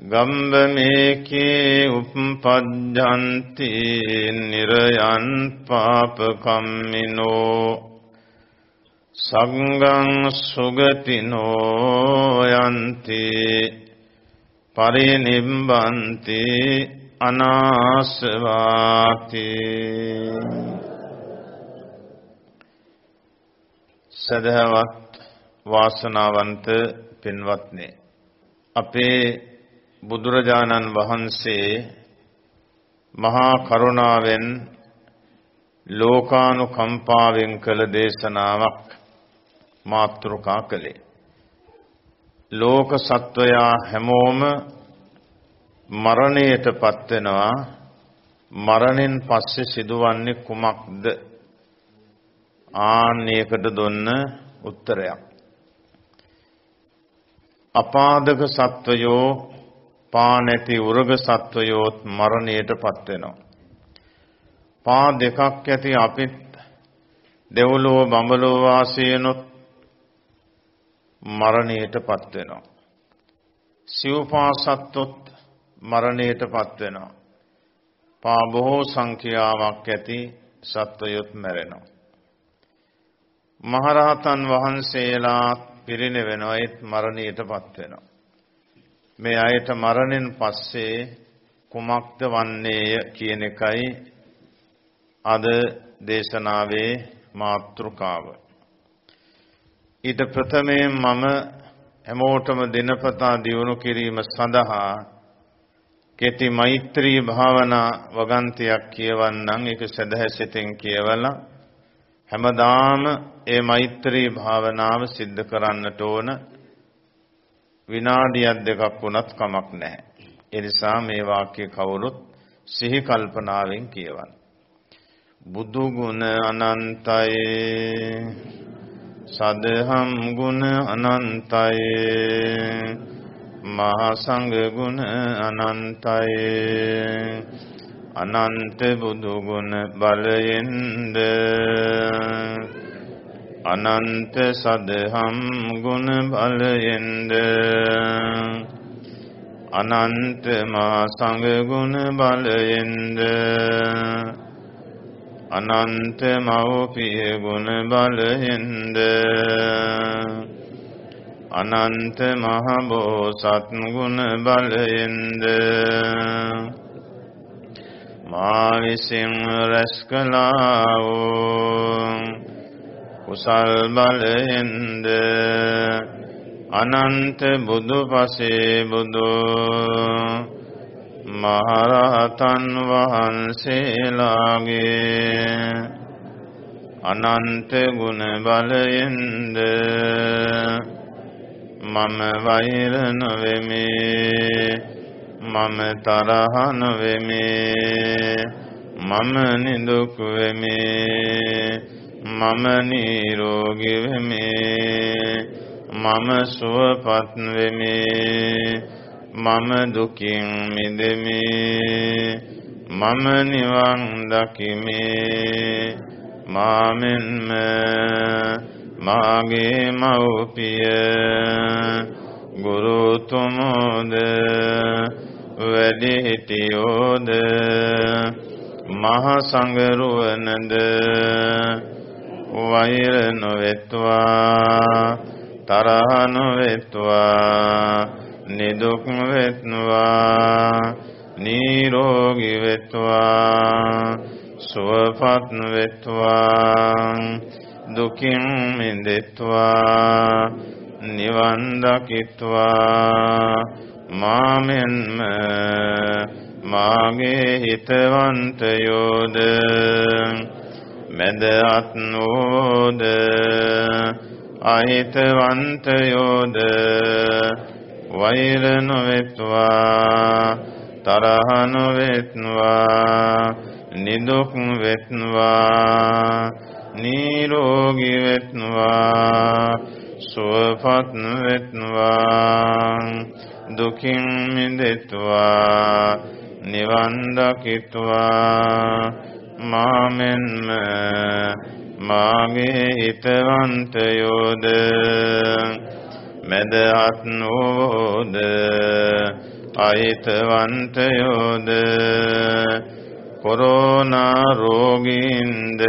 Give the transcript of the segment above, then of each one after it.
ගම්බමේකේ උප්පජ්ජන්ති නිරයන් පාපකම්මිනෝ සංගං සුගතිනෝ යන්ති පරිනිම්බන්ති අනාසවාති සදහවත් වාසනාවන්ත පින්වත්නි අපේ බුදුරජාණන් වහන්සේ මහා කරුණාවෙන් ලෝකානුකම්පාවෙන් කළ දේශනාවක් මාතෘකා කළේ. ලෝක සත්වයා හැමෝම මරණයට පත්වෙනවා මරණයෙන් පස්සේ සිදුවන්නේ කුමක්ද? ආන්නයකට දුන්න උත්තරයක්. අපාදක සත්වයෝ පා නැති උරග සත්වයෝත් මරණයට පත් වෙනවා. පා දෙකක් ඇති අපිත් දෙව්ලොව බඹලොව වාසයනොත් මරණයට පත් වෙනවා. සිව්පා සත්වොත් මරණයට පත් වෙනවා. පා බොහෝ සංඛ්‍යාවක් ඇති සත්වයොත් මැරෙනවා. මහරහතන් වහන්සේලා පිරිනවෙනවා ඒත් මරණයට පත් වෙනවා. මේ අයට මරණයෙන් පස්සේ කුමක්ද වන්නේය කියන එකයි අද දේශනාවේ මාතෘකාව. ඊට ප්‍රථමයෙන් මම හැමෝටම දිනපතා දියුණු කිරීම සඳහා කෙටි මෛත්‍රී භාවනා වගන්තියක් කියවන්නම් ඒක සදහැසිතෙන් කියවලා හැමදාම ඒ මෛත්‍රී භාවනාව සිද්ධ කරන්නට ඕන විනාඩියක් දෙකක් වුණත් කමක් නැහැ. ඒ නිසා මේ වාක්‍ය කවුරුත් සිහි කල්පනාවෙන් කියවන්න. බුදු ගුණ අනන්තයි සදහම් ගුණ අනන්තයි මහා සංඝ ගුණ අනන්තයි අනන්ත බුදු ගුණ බලයෙන්ද අනන්ත සදහම් ගුණ බලයෙන්ද අනන්ත මා සංඝ ගුණ බලයෙන්ද අනන්ත මව්පිය ගුණ බලයෙන්ද අනන්ත මහ බෝසත් ගුණ බලයෙන්ද මා විසින් රැස් කළා වූ කුසල් බලයෙන්ද අනන්ත බුදු පසේ බුදු මහරහතන් වහන්සේලාගේ අනන්ත ගුණ බලයෙන්ද මම වෛර නොවෙමි. මම තරහ නොවෙමි. මම නිදුක් වෙමි. මම නිරෝගී වෙමි. මම සුවපත් වෙමි. මම දුකින් මිදෙමි. මම නිවන් දකිමි. මාමෙන්ම මාගේ මව්පිය. ගුරුතුමෝද වැඩිහිටියෝද මහ සංගරුවනද වෛර නොවෙත්වා තරහ නොවෙත්වා නිදුක් වෙත්වා නිරෝගී වෙත්වා සුවපත් වෙත්වා දුකින් මිදෙත්වා නිවන් දකිත්වා. මාමෙන්ම මාගේ හිතවන්තයෝද මැදත් නෝද? අහිතවන්තයෝද වෛර නොවෙත්වා තරහ නොවෙත්වා නිදුක් වෙත්වා නිරෝගී වෙත්වා සුවපත් වෙත්වා දුකින් මිදෙත්වා නිවන් දකිත්වා මාමෙන්ම මාගේ හිතවන්තයෝද? මැදහත් නෝද අහිතවන්තයෝද? කොරෝනා රෝගීන්ද?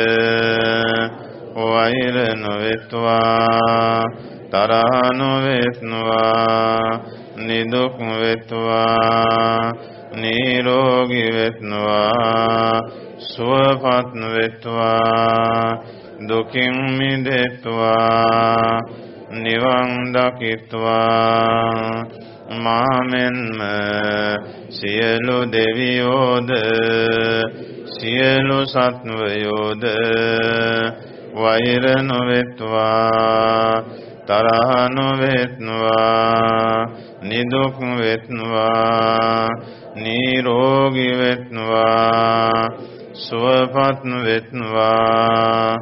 වෛර නොවෙත්වා තරහ නොවෙත්වා නිදුක් වෙත්වා නිරෝගී වෙත්වා සුවපත් වෙත්වා දුකින් මිදෙත්වා නිවන් දකිත්වා. මාමෙන්ම සියලු දෙවියෝද සියලු සත්වයෝද වෛර නොවෙත්වා තරහ නොවෙත්වා නිදුක් වෙත්වා නිරෝගී වෙත්වා. සුවපත් වෙත්වා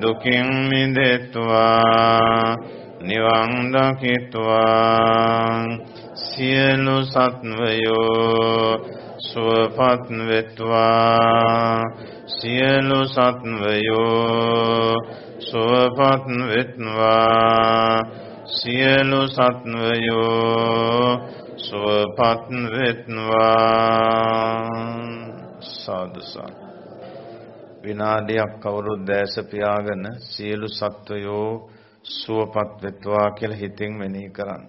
දුකින් මිදෙත්වා නිවන් දකිත්වා. සියලු සත්වයෝ සුවපත් වෙත්වා සියලු සත්වයෝ සුවපත් වෙත්වා සියලු සත්වයෝ සුවපත් වෙත්වා සාදු සාදු. විනාඩියක් කවුරුත් දැස පියාගෙන සියලු සත්වයෝ සුවපත් වෙත්වා කියලා හිතින් මෙනෙහි කරන්න.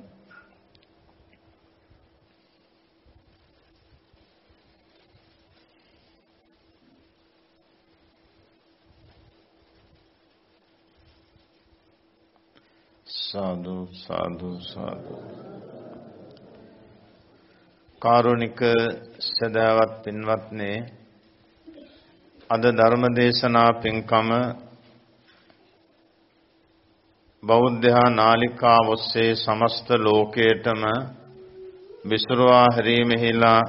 සාදු සාදු සාදු කාරුණික සදාවත් පින්වත්නේ අද ධර්ම දේශනා පින්කම බෞද්ධහා නාලිකා ඔස්සේ සමස්ත ලෝකයටම විසුරුවා හැරීමෙහිලා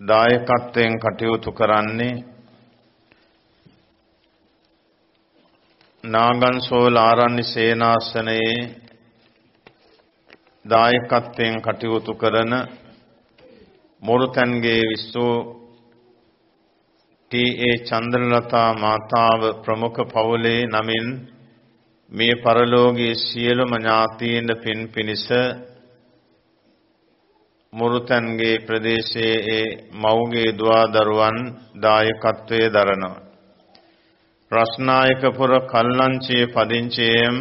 දායකත්වයෙන් කටයුතු කරන්නේ නාගන්සෝල ආරණ්‍ය සේනාසනයේ දායකත්වයෙන් කටයුතු කරන මොරුතන්ගේ විස්සෝ ටී.ඒ. චන්ද්‍රලතා මාතාව ප්‍රමුඛ පවුලේ නමින් මේ පරලෝකයේ සියලුම ඥාතීන් පින් පිනිස මුරුතන්ගේ ප්‍රදේශයේ ඒ මව්ගේ දුවා දරුවන් දායකත්වයේ දරනවා. රස්නායකපුර කල්ලංචියේ පදිංචියෙන්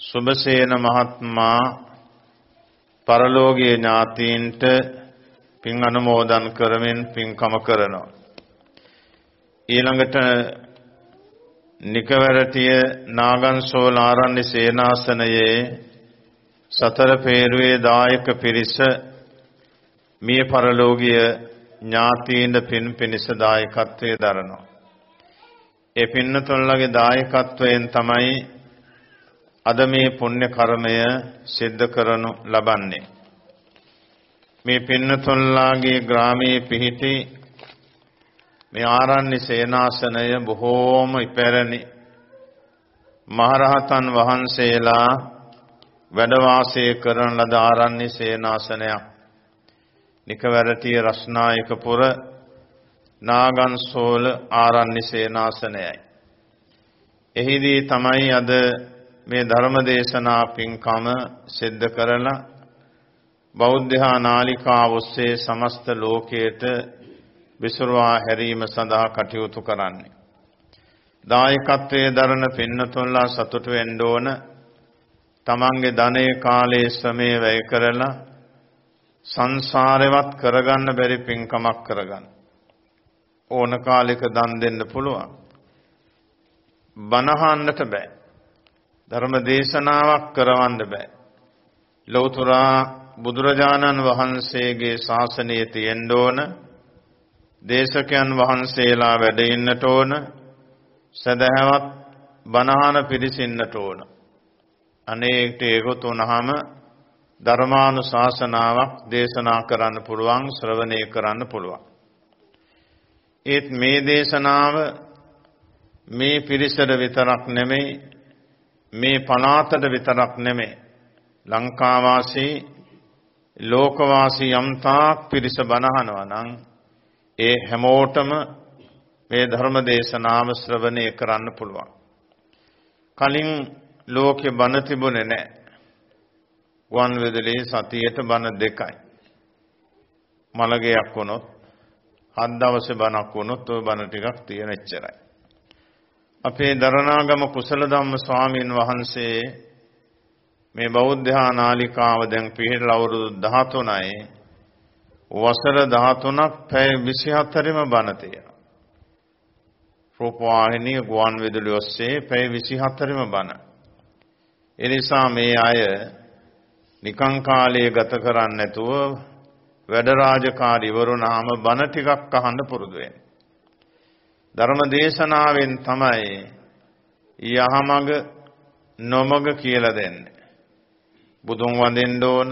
සුබසේන මහත්මයා පරලෝකීය ඥාතීන්ට පින් අනුමෝදන් කරමින් පින්කම කරනවා. ඊළඟට නිකවරටිය නාගන්සෝල ආරණ්‍ය සේනාසනයේ සතර පේරුවේ දායක පිරිස මිය පරලෝකීය ඥාතීන්ද පින් පිනිස දායකත්වයේ දරනවා. ඒ පින්නතුන්ලගේ දායකත්වයෙන් තමයි අද මේ පුණ්‍ය කර්මය සිද්ධ කරනු ලබන්නේ. මේ පින්නතුන්ලාගේ ග්‍රාමයේ පිහිටි මේ ආරණ්‍ය සේනාසනය බොහෝම ඉපැරණි මහරහතන් වහන්සේලා වැඩ වාසය කරන ලද ආරණ්‍ය සේනාසනයක්. නිකවැරටිය රස්නායකපුර නාගන්සෝල ආරණ්‍ය සේනාසනයයි. එහිදී තමයි අද මේ ධර්ම දේශනා පින්කම සිද්ධ කරලා බෞද්ධහා නාලිකා ඔස්සේ සමස්ත ලෝකයට විසුරුවා හැරීම සඳහා කටයුතු කරන්නේ. දායකත්වයේ දරන පින්නතුන්ලා සතුටු වෙන්න ඕන තමන්ගේ ධනයේ කාලයේ ශ්‍රමයේ වැය කරලා සංසාරෙවත් කරගන්න බැරි පින්කමක් කරගන්න. ඕන කාලෙක දන් දෙන්න පුළුවන්. බනහන්නට බෑ. ධර්ම දේශනාවක් කරවන්න බෑ. ලෞතුරා බුදුරජාණන් වහන්සේගේ ශාසනයේ තියෙන්න ඕන දේශකයන් වහන්සේලා වැඩ ඉන්නට ඕන සදහැවත් බණහන පිරිසින්නට ඕන. අනේකට ඒකතු වුණාම ධර්මානුශාසනාවක් දේශනා කරන්න පුළුවන් ශ්‍රවණය කරන්න පුළුවන්. ඒත් මේ දේශනාව මේ පිරිසට විතරක් නෙමෙයි මේ පනාතට විතරක් නෙමෙයි. ලංකාවාසී ලෝකවාසී යම්තාක් පිරිස බණහනවා නම් ඒ හැමෝටම මේ ධර්ම දේශනාව ශ්‍රවණය කරන්න පුළුවන්. කලින් ලෝකේ බණ තිබුණේ නැහැ. වන් වෙදලේ සතියට බණ දෙකයි. මලගයක් වුණොත් හත් දවසේ බණක් වුණොත් ওই බණ ටිකක් තියෙන එච්චරයි. අපේ දරණාගම කුසල ධම්ම ස්වාමීන් වහන්සේ මේ බෞද්ධ නාලිකාව දැන් පිළිලා අවුරුදු 13යි වසර 13ක් පැය 24ෙම බණ තියෙනවා. රූපවාහිනී ගුවන් විදුලි ඔස්සේ පැය 24ෙම බණ. ඒ නිසා මේ අය නිකං කාලය ගත කරන්නේ නැතුව වැඩ රාජකාරී ඉවරුනාම බණ ටිකක් අහන්න පුරුදු වෙන්න. ධර්ම දේශනාවෙන් තමයි යහමඟ නොමග කියලා දෙන්නේ. බුදුන් වඳින්න ඕන,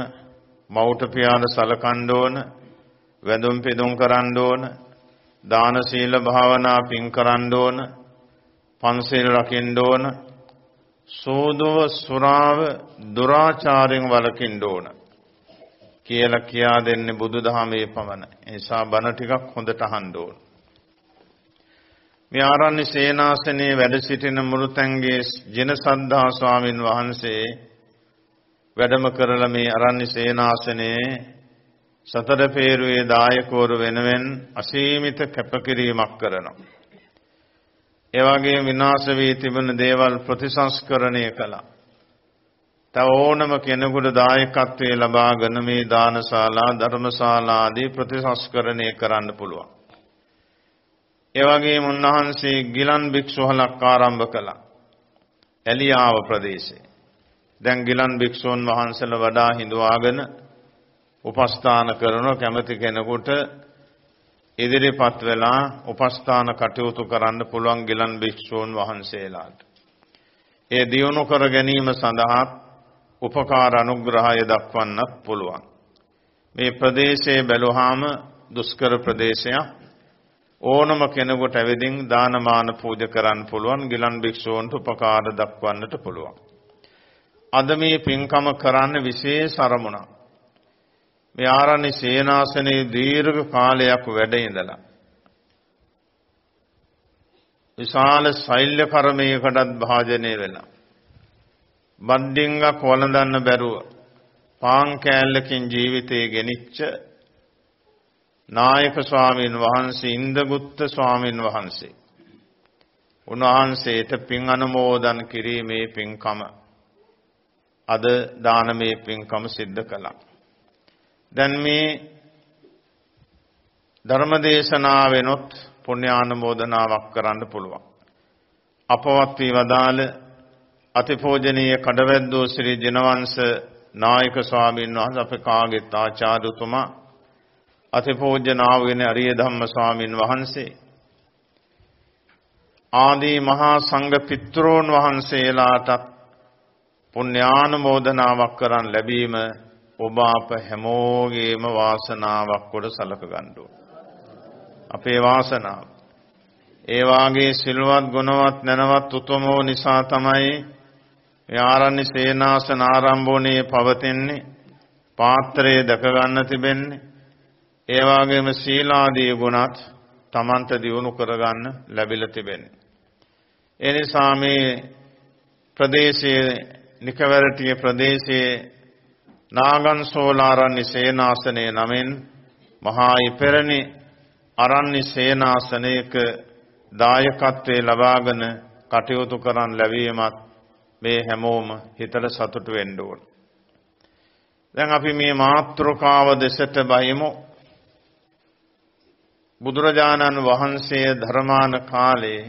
මෞට පියාද සලකන්න ඕන, වැඳුම් පිදුම් කරන්න ඕන, දාන සීල භාවනා පින් කරන්න ඕන, පන්සිල් රකින්න ඕන, සෝදව සුරාව දුරාචාරයෙන් වළකින්න ඕන. කියලා කියා දෙන්නේ බුදුදහමේ පමණයි. ඒ නිසා බණ ටිකක් හොඳට අහන්න ඕන. මේ ආරණ්‍ය සේනාසනයේ වැඩ සිටින මුරුතැන්ගේ ජින සද්ධා ස්වාමින් වහන්සේ වැඩම කරලා මේ ආරණ්‍ය සේනාසනයේ සතර පේරුවේ දායකවරු වෙනුවෙන් අසීමිත කැපකිරීමක් කරනවා. ඒ වගේම විනාශ වී තිබෙන දේවල් ප්‍රතිසංස්කරණය කළා. තව ඕනම කෙනෙකුට දායකත්වයේ ලබාගෙන මේ දානශාලා ධර්මශාලා ආදී ප්‍රතිසංස්කරණය කරන්න පුළුවන්. ඒ වගේම උන්වහන්සේ ගිලන් භික්ෂුහලක් ආරම්භ කළා. එලියාව ප්‍රදේශේ. දැන් ගිලන් භික්ෂූන් වහන්සේලා වඩා හිඳුවාගෙන උපස්ථාන කරන කැමති කෙනෙකුට ඉදිරිපත් වෙලා උපස්ථාන කටයුතු කරන්න පුළුවන් ගිලන් භික්ෂූන් වහන්සේලාට. ඒ දියුණු කර ගැනීම සඳහා උපකාර අනුග්‍රහය දක්වන්නත් පුළුවන්. මේ ප්‍රදේශයේ බැලුවාම දුෂ්කර ප්‍රදේශයක් ඕනම කෙනෙකුට ඇවිදින් දානමාන පූජ කරන්න පුළුවන් ගිලන් භික්ෂූන්ට උපකාර දක්වන්නට පුළුවන්. අද මේ පින්කම කරන්න විශේෂ අරමුණක්. මේ ආරණ්‍ය සේනාසනයේ දීර්ඝ කාලයක් වැඩ ඉඳලා. විශාල ශෛල්‍ය කර්මයකටත් භාජනය වෙලා. බන්ඩින්ගක් වළඳන්න බැරුව පාන් කෑල්ලකින් ජීවිතේ ගෙනිච්ච නායක ස්වාමීන් වහන්සේ ඉන්දගුත්ත ස්වාමීන් වහන්සේ. උන්වහන්සේට පින් අනුමෝදන් කිරීමේ පින්කම. අද දානමේ පින්කම සිද්ධ කළා. දැන් මේ ධර්මදේශනාවෙනොත් පුණ්‍යානුමෝදනාවක් කරන්න පුළුවන්. අපවත් වී වදාළ අතිපෝජනීය කඩවැද්දෝ ශ්‍රී ජනවංශ නායක ස්වාමීන් වහන්සේ අපේ කාගෙත් ආචාර්යතුමා අතිපෝජනාවගෙන අරිය ධම්ම ස්වාමීන් වහන්සේ ආදී මහා සංඝ පිටරෝන් වහන්සේලාට පුණ්‍යානුමෝදනාවක් කරන් ලැබීම ඔබ අප හැමෝගේම වාසනාවක් කොට සලක ගන්න. අපේ වාසනාව. ඒ වාගේ සිල්වත් ගුණවත් නැනවත් උතුමෝ නිසා තමයි මේ ආරණ්‍ය සේනාසන ආරම්භෝනේ පවතින්නේ. පාත්‍රයේ දක ගන්න තිබෙන්නේ. ඒ වගේම සීලාදී ගුණත් තමන්ට දියුණු කරගන්න ලැබිලා තිබෙන්නේ. ඒ නිසා මේ ප්‍රදේශයේ නිකවරටිය ප්‍රදේශයේ නාගන් සෝලාරණ්‍ය සේනාසනයේ නමින් මහා ඉපෙරණි අරණ්‍ය සේනාසනයක දායකත්වයේ ලබාගෙන කටයුතු කරන් ලැබීමත් මේ හැමෝම හිතට සතුටු වෙන්න ඕන. දැන් අපි මේ මාත්‍රකාව දෙසට බහිමු. බුදුරජාණන් වහන්සේ ධර්මාන කාලේ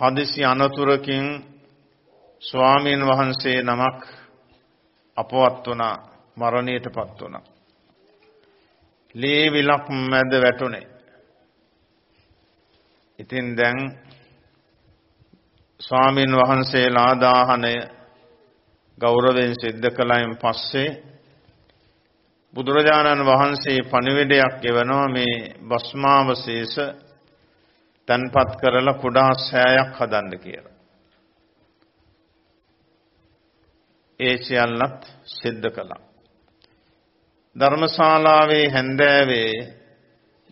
හදිසි අනතුරකින් ස්වාමීන් වහන්සේ නමක් අපවත් වුණා මරණයටපත් වුණා. ලේ විලක් මැද වැටුනේ. ඉතින් දැන් ස්වාමීන් වහන්සේලා ආදාහනය ගෞරවයෙන් සිද්ධ කළයින් පස්සේ බුදුරජාණන් වහන්සේ පණිවිඩයක් එවනවා මේ භස්මාවශේෂ තන්පත් කරලා කුඩා සෑයක් හදන්න කියලා. ඒ සියල්ලත් සිද්ධ කළා. ධර්මශාලාවේ හැන්දෑවේ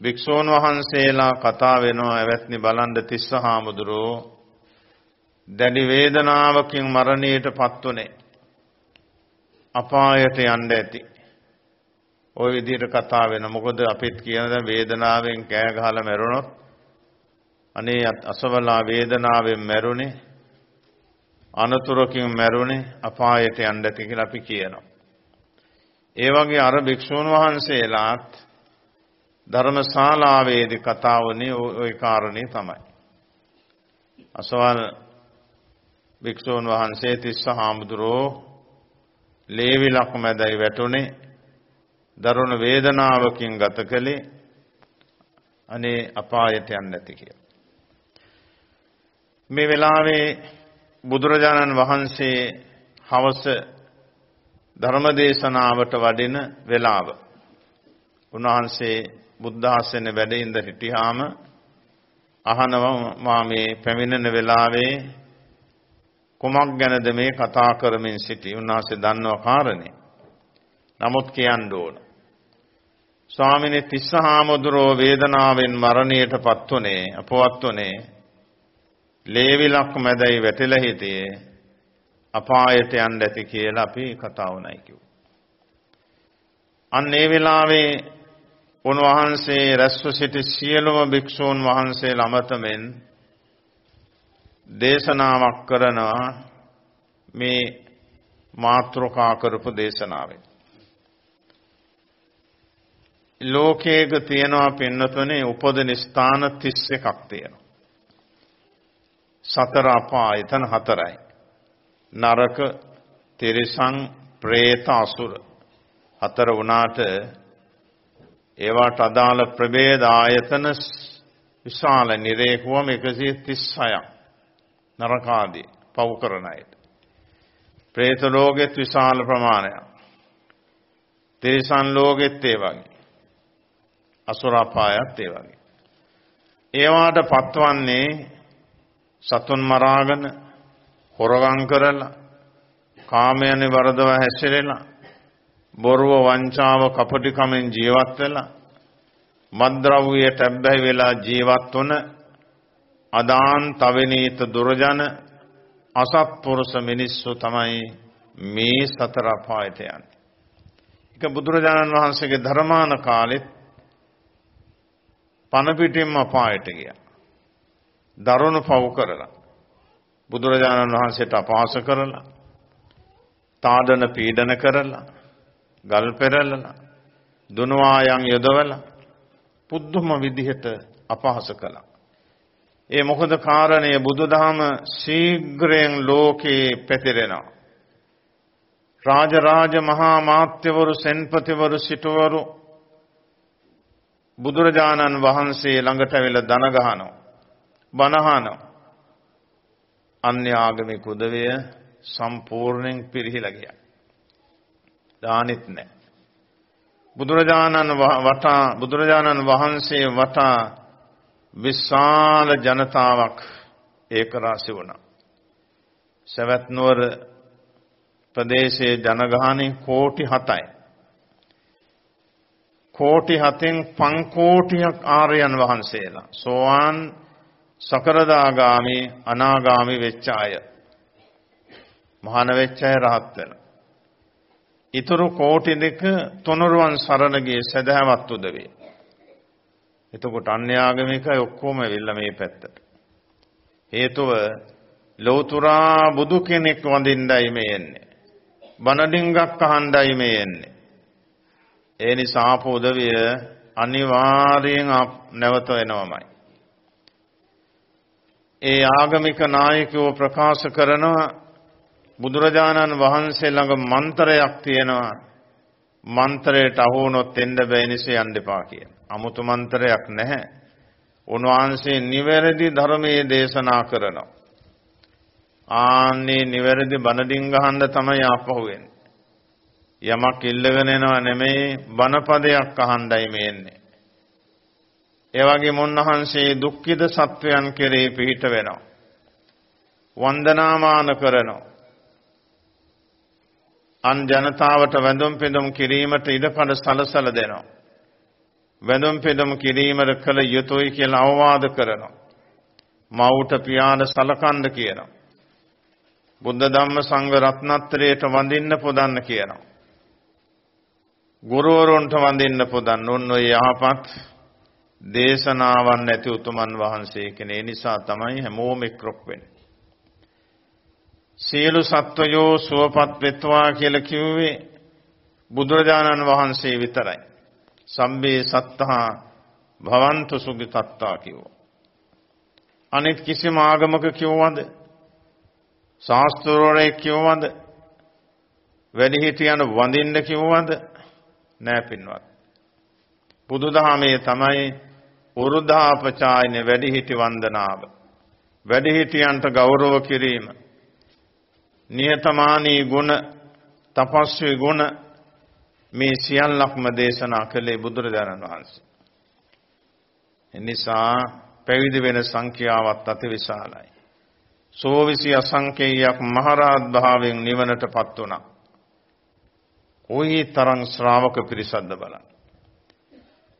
භික්ෂූන් වහන්සේලා කතා වෙනවා ඇවැත්නි බලන්ඩ තිස්ස හාමුදුරුවෝ දැඩි වේදනාවකින් මරණයට පත්වනේ අපායට යන්න ඇති. ওই විදිහට කතා වෙන. මොකද අපිත් කියන වේදනාවෙන් කෑ ගහලා මැරුණොත් අනේ අසවලා වේදනාවෙන් මැරුණේ අනතුරකින් මැරුණේ අපායට යන්න ඇති කියලා අපි කියනවා. ඒ වගේ අර භික්ෂුන් වහන්සේලාත් ධර්මශාලාවේදී කතා වුණේ ওই කාරණේ තමයි. අසවල් භික්ෂුන් වහන්සේ තිස්ස හාමුදුරුවෝ ලේවිලක් මැදයි වැටුනේ දරුණු වේදනාවකින් ගත කළේ අනේ අපායට යන්නේ නැති කියලා. මේ වෙලාවේ බුදුරජාණන් වහන්සේ හවස ධර්මදේශනාවට වඩින වෙලාව. උන්වහන්සේ බුද්ධ ආසනේ වැඩ ඉඳ හිටියාම අහනවා මේ පැමිණෙන වෙලාවේ කුමක් ගැනද මේ කතා කරමින් සිටි උන්වහන්සේ දන්නව කාරණේ. නමුත් කියන්න ඕන. ස්වාමිනේ තිස්සහාමුදුරෝ වේදනාවෙන් මරණයට පත්ුනේ අපවත්ුනේ ලේවිලක් මැදයි වැටිලා හිටියේ අපායට යන්න ඇති කියලා අපි කතා වුණයි කිව්වා. අන්න ඒ වෙලාවේ උන්වහන්සේ රැස්ව සිටි සියලුම භික්ෂූන් වහන්සේලා අමතමින් දේශනාවක් කරනවා මේ මාත්‍රකා කරපු දේශනාවෙන්. ලෝකයක තියෙනවා පින්නතුනේ උපදින ස්ථාන 31ක් තියෙනවා. සතර අපායතන හතරයි. නරක, තිරිසං, പ്രേත, අසුර. හතර වුණාට ඒවට අදාළ ප්‍රභේද ආයතන විශාල නිරේකුවම 136ක් නරකාදී පවු කරන අයට. പ്രേත ලෝකෙත් විශාල ප්‍රමාණයක්. තිරිසන් ලෝකෙත් ඒ වගේ. අසුර අපායත් ඒ වගේ. ඒවාට පත්වන්නේ සතුන් මරාගෙන හොරගම් කරලා කාමයන්ේ වරදව හැසිරෙලා බොරුව වංචාව කපටිකමෙන් ජීවත් වෙලා මද්ද්‍රව්‍යයට ඇබ්බැහි වෙලා ජීවත් වුණ අදාන් තවෙනීත දුරජන අසත්පුරුෂ මිනිස්සු තමයි මේ සතර අපායට යන්නේ. ඒක බුදුරජාණන් වහන්සේගේ ධර්මාන කාලෙත් පණ පිටින්ම අපායට ගියා. දරුණු පව් කරලා බුදුරජාණන් වහන්සේට අපහාස කරලා තාඩන පීඩන කරලා ගල් පෙරලලා දුනවායන් යොදවලා පුදුම විදිහට අපහාස කළා. ඒ මොකද කාරණය බුදුදහම ශීඝ්‍රයෙන් ලෝකේ පැතිරෙනවා. රාජරාජ මහා මාත්‍යවරු සෙන්පතිවරු සිටවරු බුදුරජාණන් වහන්සේ ළඟට ඇවිල්ලා දන ගහනවා. බනහනවා. අන්‍ය ආගමික උදවය සම්පූර්ණයෙන් පිරිහිලා ගියා. දානෙත් නැහැ. බුදුරජාණන් වටා බුදුරජාණන් වහන්සේ වටා විශාල ජනතාවක් ඒක රාශි වුණා. සවැත් නුවර ප්‍රදේශයේ ජනගහනය කෝටි 7යි. කෝටි 7න් 5 කෝටියක් ආර්යයන් වහන්සේලා සෝවාන් සකරදාගාමි අනාගාමි වෙච්ච අය. මහාන වෙච්ච අය රහත් වෙනවා. ඊතුරු කෝටි දෙක තුනුරුවන් සරණ ගිය සදහවත් උදවේ. එතකොට අන්‍යාගමිකයි ඔක්කොම ඇවිල්ලා මේ පැත්තට. හේතුව ලෞතුරා බුදු කෙනෙක් වඳින්නයි මේ එන්නේ. බණඩින්ගක් අහන්නයි මේ එන්නේ. ඒ නිසා ආපු උදවිය අනිවාර්යෙන් නැවත එනවමයි. ඒ ආගමික නායකයෝ ප්‍රකාශ කරනවා බුදුරජාණන් වහන්සේ ළඟ මන්ත්‍රයක් තියෙනවා. මන්ත්‍රයට අහු වුණොත් එන්න බැහැ නිසා යන්න එපා කියන. 아무තු මන්ත්‍රයක් නැහැ. උන්වහන්සේ නිවැරදි ධර්මයේ දේශනා කරනවා. ආන්නේ නිවැරදි බණඩින් ගහන්න තමයි ආපහු වෙන්නේ. යමක් ඉල්ලගෙන එනවා නෙමෙයි බණපදයක් අහන්නයි මේ එන්නේ. ඒ වගේම උන්වහන්සේ දුක්ඛිත සත්වයන් කෙරේ පිහිට වෙනවා. වන්දනාමාන කරනවා. අන් ජනතාවට වැඳුම් පිදුම් කිරීමට ඉඩකඩ සලසල දෙනවා. වැඳුම් පිදුම් කිරීමට කළ යුතුයි කියලා අවවාද කරනවා. මව්ට පියාට සලකන්න කියනවා. බුද්ධ ධම්ම සංඝ රත්නත්‍රයට වඳින්න පුදන්න කියනවා. ගුරුවරුන්ට වඳින්න පුදන් ඔන්න ඔය යහපත් දේශනාවන් නැති උතුමන් වහන්සේ කෙනේ නිසා තමයි හැමෝම එක්රොක් වෙන්නේ. සියලු සත්වයෝ සුවපත් වෙත්වා කියලා කිව්වේ බුදුරජාණන් වහන්සේ විතරයි. සම්බේ සත්තහා භවන්තු සුගතත්තා කිව්වා. අනිත් කිසිම ආගමක කිව්වද? ශාස්ත්‍රවරයෙක් කිව්වද? වැඩිහිටියන් වඳින්න කිව්වද? නෑ පින්වත්. බුදුදහමේ තමයි උරුදාපචායන වැඩිහිටි වන්දනාව. වැඩිහිටියන්ට ගෞරව කිරීම. නියතමානී ගුණ, තපස්වි ගුණ මේ සියල්ලක්ම දේශනා කළේ බුදුරජාණන් වහන්සේ. එනිසා පැවිදි වෙන සංඛ්‍යාවත් අතිවිශාලයි. සෝවිසි අසංකේයයක් මහරහත් භාවයෙන් නිවනටපත් වුණා. කොයි තරම් ශ්‍රාවක පිරිසක්ද බලන්න.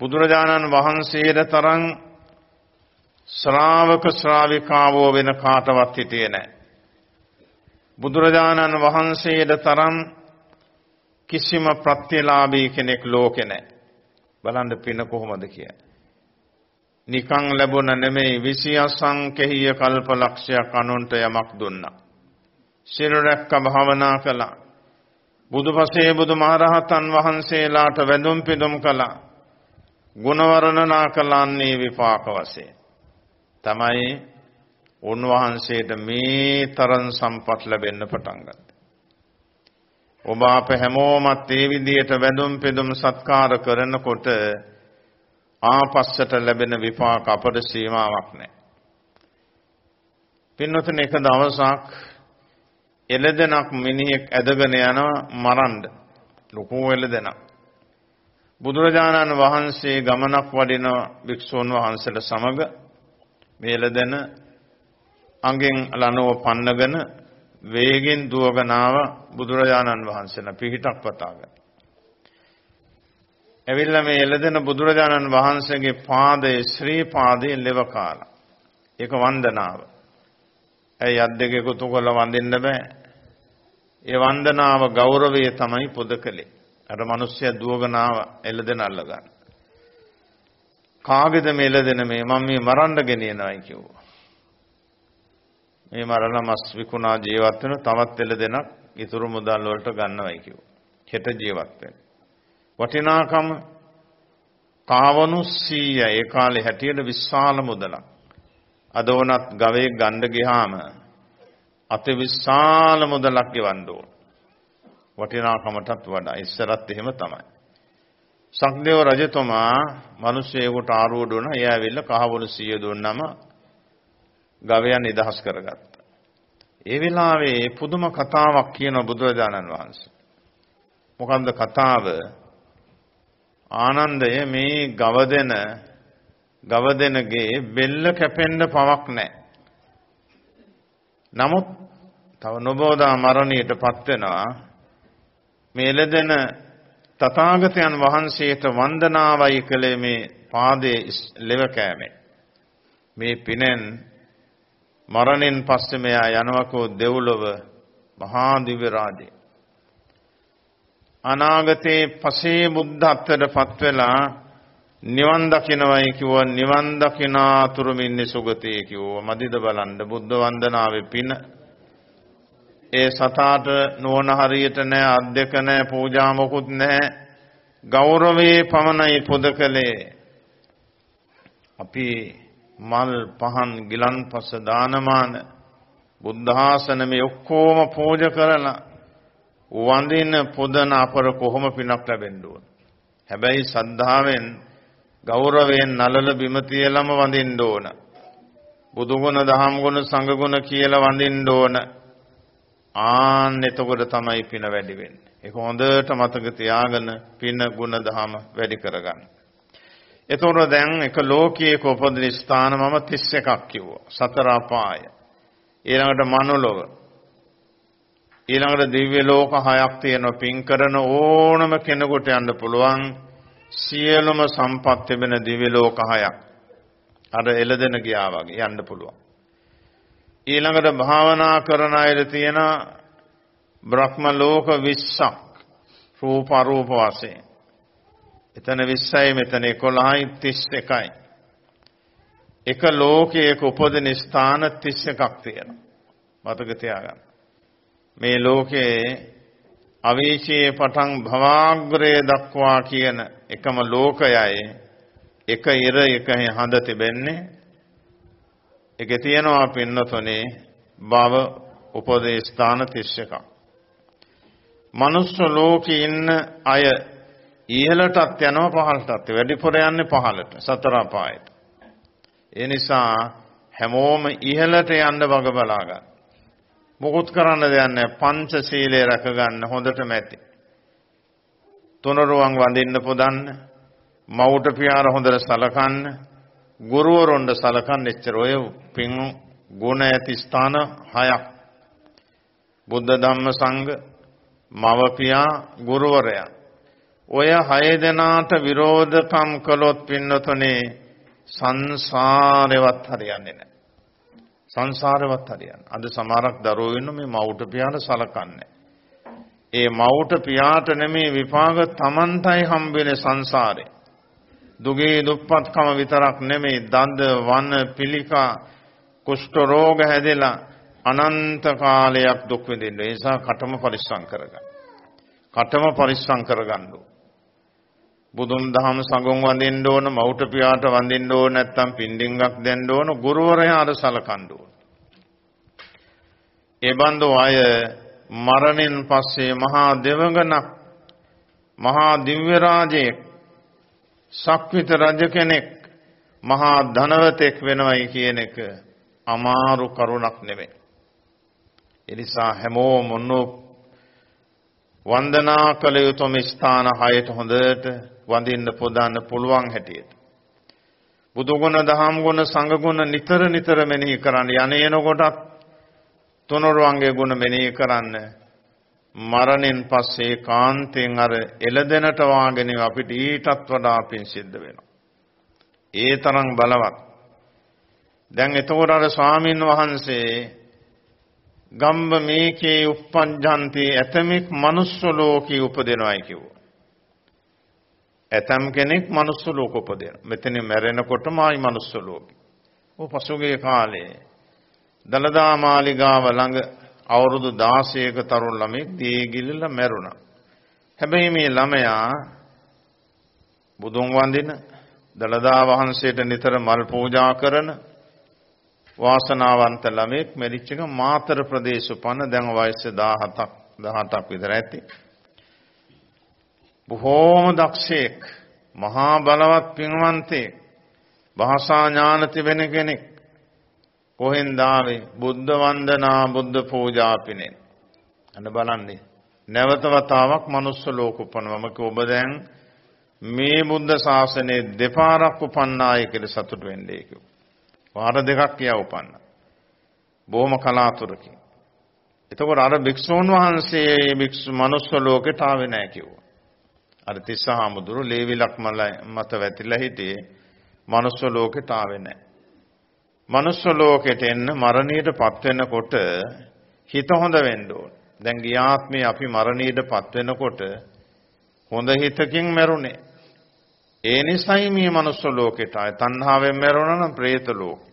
බුදුරජාණන් වහන්සේට තරම් ශ්‍රාවක ශ්‍රාවිකාවෝ වෙන කාටවත් හිටියේ නැහැ. බුදුරජාණන් වහන්සේට තරම් කිසිම ප්‍රත්‍යලාභී කෙනෙක් ලෝකේ නැහැ. බලන්න පින කොහොමද කියන්නේ. නිකං ලැබුණ නෙමෙයි විසි අසංකේය කල්පලක්ෂයක් අනුන්ට යමක් දුන්නා. සිරුරැක්ක භාවනා කළා. බුදුපසේ බුදුමහරහතන් වහන්සේලාට වැඳුම් පිදුම් කළා. ගුණවර්ණනා කළන්නේ විපාක වශයෙන්. තමයි උන්වහන්සේට මේ තරම් සම්පත් ලැබෙන්න පටන් ගත්තා. ඔබ අප හැමෝමත් ඒ විදියට වැඳුම් පිදුම් සත්කාර කරනකොට ආපස්සට ලැබෙන විපාක අපට සීමාවක් නැහැ. පින්නොතන එක දවසක් එළදෙනක් මිනිහෙක් ඇදගෙන යන මරන්න ලොකු එළදෙනක්. බුදුරජාණන් වහන්සේ ගමනක් වඩින භික්ෂූන් වහන්සේලා සමග මේ එළදෙන අඟෙන් ලනුව පන්නගෙන වේගෙන් දුවගෙන ආව බුදුරජාණන් වහන්සේලා පිහිටක් පතාගෙන. ඇවිල්ලා මේ එළදෙන බුදුරජාණන් වහන්සේගේ පාදයේ ශ්‍රී පාදයේ ලෙව කාලා. ඒක වන්දනාව. ඇයි අත් දෙක එකතු කරලා වඳින්න බෑ. ඒ වන්දනාව ගෞරවය තමයි පොද කළේ. අර මිනිස්සයා දුවගෙන ආව එළදෙන අල්ලගන්න. කාගේද මේ එළදෙන මේ මම මේ මරන්න ගෙනියනවායි කිව්වා. මේ මරණ මස් විකුණා ජීවත් වෙන තවත් එළදෙනක් ඉතුරු මුදල් වලට ගන්නවයි කිව්වා. හෙට ජීවත් වෙන්න. වටිනාකම කාවණු 100 ඒ කාලේ හැටියට විශාල මුදලක්. අද වුණත් ගවයෙක් ගන්න ගියාම අති විශාල මුදලක් ගෙවන්න ඕන. වටිනාකමටත් වඩා ඉස්සරත් එහෙම තමයි. සක්දේව රජතුමා මිනිස්සෙකුට ආරූඪ වුණා. එයා ඇවිල්ලා කහවණු 100 දුන්නම ගවයන් නිදහස් කරගත්තා. ඒ වෙලාවේ පුදුම කතාවක් කියන බුදුරජාණන් වහන්සේ. මොකන්ද කතාව? ආනන්දය මේ ගවදෙන ගවදෙනගේ බෙල්ල කැපෙන්න පවක් නැහැ. නමුත් තව නොබෝදා මරණයටපත් වෙනවා. මේ ලෙදෙන තථාගතයන් වහන්සේට වන්දනාවයි කළේ මේ පාදයේ ලෙව කෑමෙන්. මේ පිනෙන් මරණයෙන් පස්සේ මෙයා යනවකෝ දෙව්ලොව මහා දිව්‍ය රාජේ. අනාගතේ පසේ බුද්ධත්වයට පත් වෙලා නිවන් දකින්නවයි කිව්ව නිවන් දකිනාතුරුම ඉන්නේ සුගතේ කිව්ව මදිද බලන්න බුද්ධ වන්දනාවේ පින ඒ සතාට නෝන හරියට නැහැ අත් දෙක නැහැ පූජා මොකුත් නැහැ ගෞරවයේ පමණයි පොදකලේ අපි මල් පහන් ගිලන්පස දානමාන බුද්ධාසන මේ ඔක්කොම පූජ කරලා වඳින පොදන අපර කොහොම පිනක් ලැබෙන්න ඕන. හැබැයි සද්ධාවෙන් ගෞරවයෙන් නලල බිම තියලම වඳින්න ඕන. බුදුගුණ දහම් ගුණ සංඝ ගුණ කියලා වඳින්න ඕන. ආන්න එතකොට තමයි පින වැඩි වෙන්නේ. ඒක හොඳට මතක තියාගෙන පින ගුණ දහම වැඩි කරගන්න. එතකොට දැන් එක ලෝකයක උපදින ස්ථාන මම 31ක් කිව්වා. සතර අපාය. ඊළඟට මනුලොව. ඊළඟට දිව්‍ය ලෝක හයක් තියෙනවා. පින් කරන ඕනම කෙනෙකුට යන්න පුළුවන්. සියලුම සම්පත් තිබෙන දිව්‍ය ලෝක හයක්. අර එළදෙන ගියා වගේ යන්න පුළුවන්. ඊළඟට භාවනා කරන අයට තියෙන බ්‍රහ්ම ලෝක 20ක් රූප අරූප වශයෙන් එතන 20යි මෙතන 11යි 31යි. එක ලෝකයක උපදින ස්ථාන 31ක් තියෙනවා. මතක තියාගන්න. මේ ලෝකයේ අවීචයේ පටන් භවාග්‍රය දක්වා කියන එකම ලෝකයයි එක ඉර එක හඳ තිබෙන්නේ ඒකේ තියෙනවා පින්නතුනේ භව උපදේ ස්ථාන 31ක්. මනුස්ස ලෝකේ ඉන්න අය ඉහළටත් යනවා පහළටත් වැඩිපුර යන්නේ පහළට සතර අපායට. ඒ නිසා හැමෝම ඉහළට යන්න වග බලා ගන්න. මොකුත් කරන්න දෙයක් නැහැ. පංචශීලයේ රැකගන්න හොඳටම ඇති. තුනරුවන් වඳින්න පුදන්න, මවුට පියාර හොඳට සලකන්න, ගුරුවරුන්ට සලකන්න එච්චර ඔය පින් ගුණ ඇති ස්ථාන හයක්. බුද්ධ ධම්ම සංඝ, මවපියා, ගුරුවරයා. ඔය හය දෙනාට විරෝධකම් කළොත් පින්නතුනේ සංසාරෙවත් හරියන්නේ නැහැ. සංසාරෙවත් හරියන්නේ. අද සමහරක් දරුවෝ ඉන්න මේ මවුට පියාට සලකන්නේ. ඒ මවුට පියාට නෙමේ විපාක Tamanටයි හම්බෙන්නේ සංසාරේ. දුගේ දුප්පත්කම විතරක් නෙමේ දන්ද වන පිළිකා කුෂ්ඨ රෝග හැදෙලා අනන්ත කාලයක් දුක් විඳින්න. ඒ නිසා කටම පරිස්සම් කරගන්න. කටම පරිස්සම් කරගන්න ඕන. බුදුන් දහම සඟුන් වඳින්න ඕන, මවුට පියාට වඳින්න ඕන, නැත්තම් පින්ඩින්ගක් දෙන්න ඕන, ගුරුවරයා අර සලකන්න ඕන. ඒ බඳු අය මරණයෙන් පස්සේ මහා දෙවඟනක් මහා දිව්‍ය රාජයෙක් සක්විත රජ කෙනෙක් මහා ධනවතෙක් වෙනවයි කියන එක අමාරු කරුණක් නෙමෙයි. ඒ නිසා හැමෝම මොනෝ වන්දනා කළ යුතුම ස්ථාන හයට හොඳට වඳින්න පොදන්න පුළුවන් හැටියට. බුදුගුණ දහම් ගුණ සංඝ ගුණ නිතර නිතර මෙනෙහි කරන්න යන එනකොටත් තුනුරුවන්ගේ ගුණ මෙනෙහි කරන්න මරණයෙන් පස්සේ කාන්තෙන් අර එළදෙනට වාගෙන අපිට ඊටත් වඩා පින් සිද්ධ වෙනවා. ඒ තරම් බලවත්. දැන් එතකොට අර ස්වාමින් වහන්සේ ගම්බ මේකේ උප්පංජන්ති ඇතමෙක් manuss ලෝකේ උපදිනවයි කිව්වා. ඇතම් කෙනෙක් manuss ලෝක උපදිනවා. මෙතන මැරෙනකොටම ආයි manuss ලෝකේ. ඔය පසුගිය කාලේ දලදා මාලිගාව ළඟ අවුරුදු 16ක තරුණ ළමෙක් දීගිල්ලලා මැරුණා. හැබැයි මේ ළමයා බුදුන් වඳින දලදා වහන්සේට නිතර මල් පූජා කරන වාසනාවන්ත ළමෙක් මෙරිච්ච එක මාතර ප්‍රදේශ උපන්න දැන් වයස 17ක් 18ක් විතර ඇති. බොහෝම දක්ෂයෙක් මහා බලවත් පින්වන්තයෙක් භාෂා ඥාන තිබෙන කෙනෙක් කොහෙන්ද ආවේ බුද්ධ වන්දනා බුද්ධ පූජා පිණින් අන්න බලන්නේ නැවත වතාවක් manuss ලෝක උපනවම ඔබ දැන් මේ බුද්ධ ශාසනයේ දෙපාරක් උපන්නාය කියලා සතුට වෙන්නේ කිව්වා. වාර දෙකක් කියා උපන්න. බොහොම කලාතුරකින්. එතකොට අර භික්ෂුන් වහන්සේ භික්ෂු manuss ලෝකෙට ආවේ නැහැ කිව්වා. අර තිස්සහාමුදුරු ලේවිලක් මත වැතිලා හිටියේ මනුස්ස ලෝකෙට ආවේ නැහැ. මනුස්ස ලෝකෙට එන්න මරණයටපත් වෙනකොට හිත හොඳ වෙන්න ඕන. දැන් ගියාත්මේ අපි මරණයටපත් වෙනකොට හොඳ හිතකින් මැරුණේ. ඒ නිසයි මේ මනුස්ස ලෝකෙට ආය තණ්හාවෙන් මැරුණා නම් പ്രേත ලෝකෙ.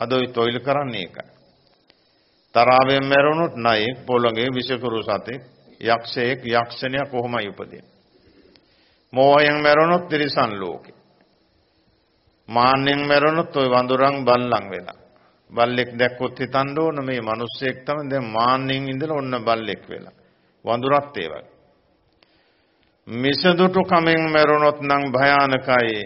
අද ওই තොইল කරන්නේ ඒකයි. තරාවෙන් මැරුණොත් නයෙක් පොළඟේ විෂකරු සතෙක් යක්ෂයෙක් යක්ෂණිය කොහොමයි උපදින්නේ? මෝහයෙන් මැරුණොත් ත්‍රිසන් ලෝකෙ. මාන්නෙන් මැරුණොත් ওই වඳුරන් බල්ලන් වෙලා. බල්ලෙක් දැක්කොත් හිතන්න ඕන මේ මිනිස්සෙක් තමයි දැන් මාන්නෙන් ඉඳලා ඔන්න බල්ලෙක් වෙලා. වඳුරත් ඒ වගේ. මිසදුටු කමෙන් මැරුණොත් නම් භයානකයි.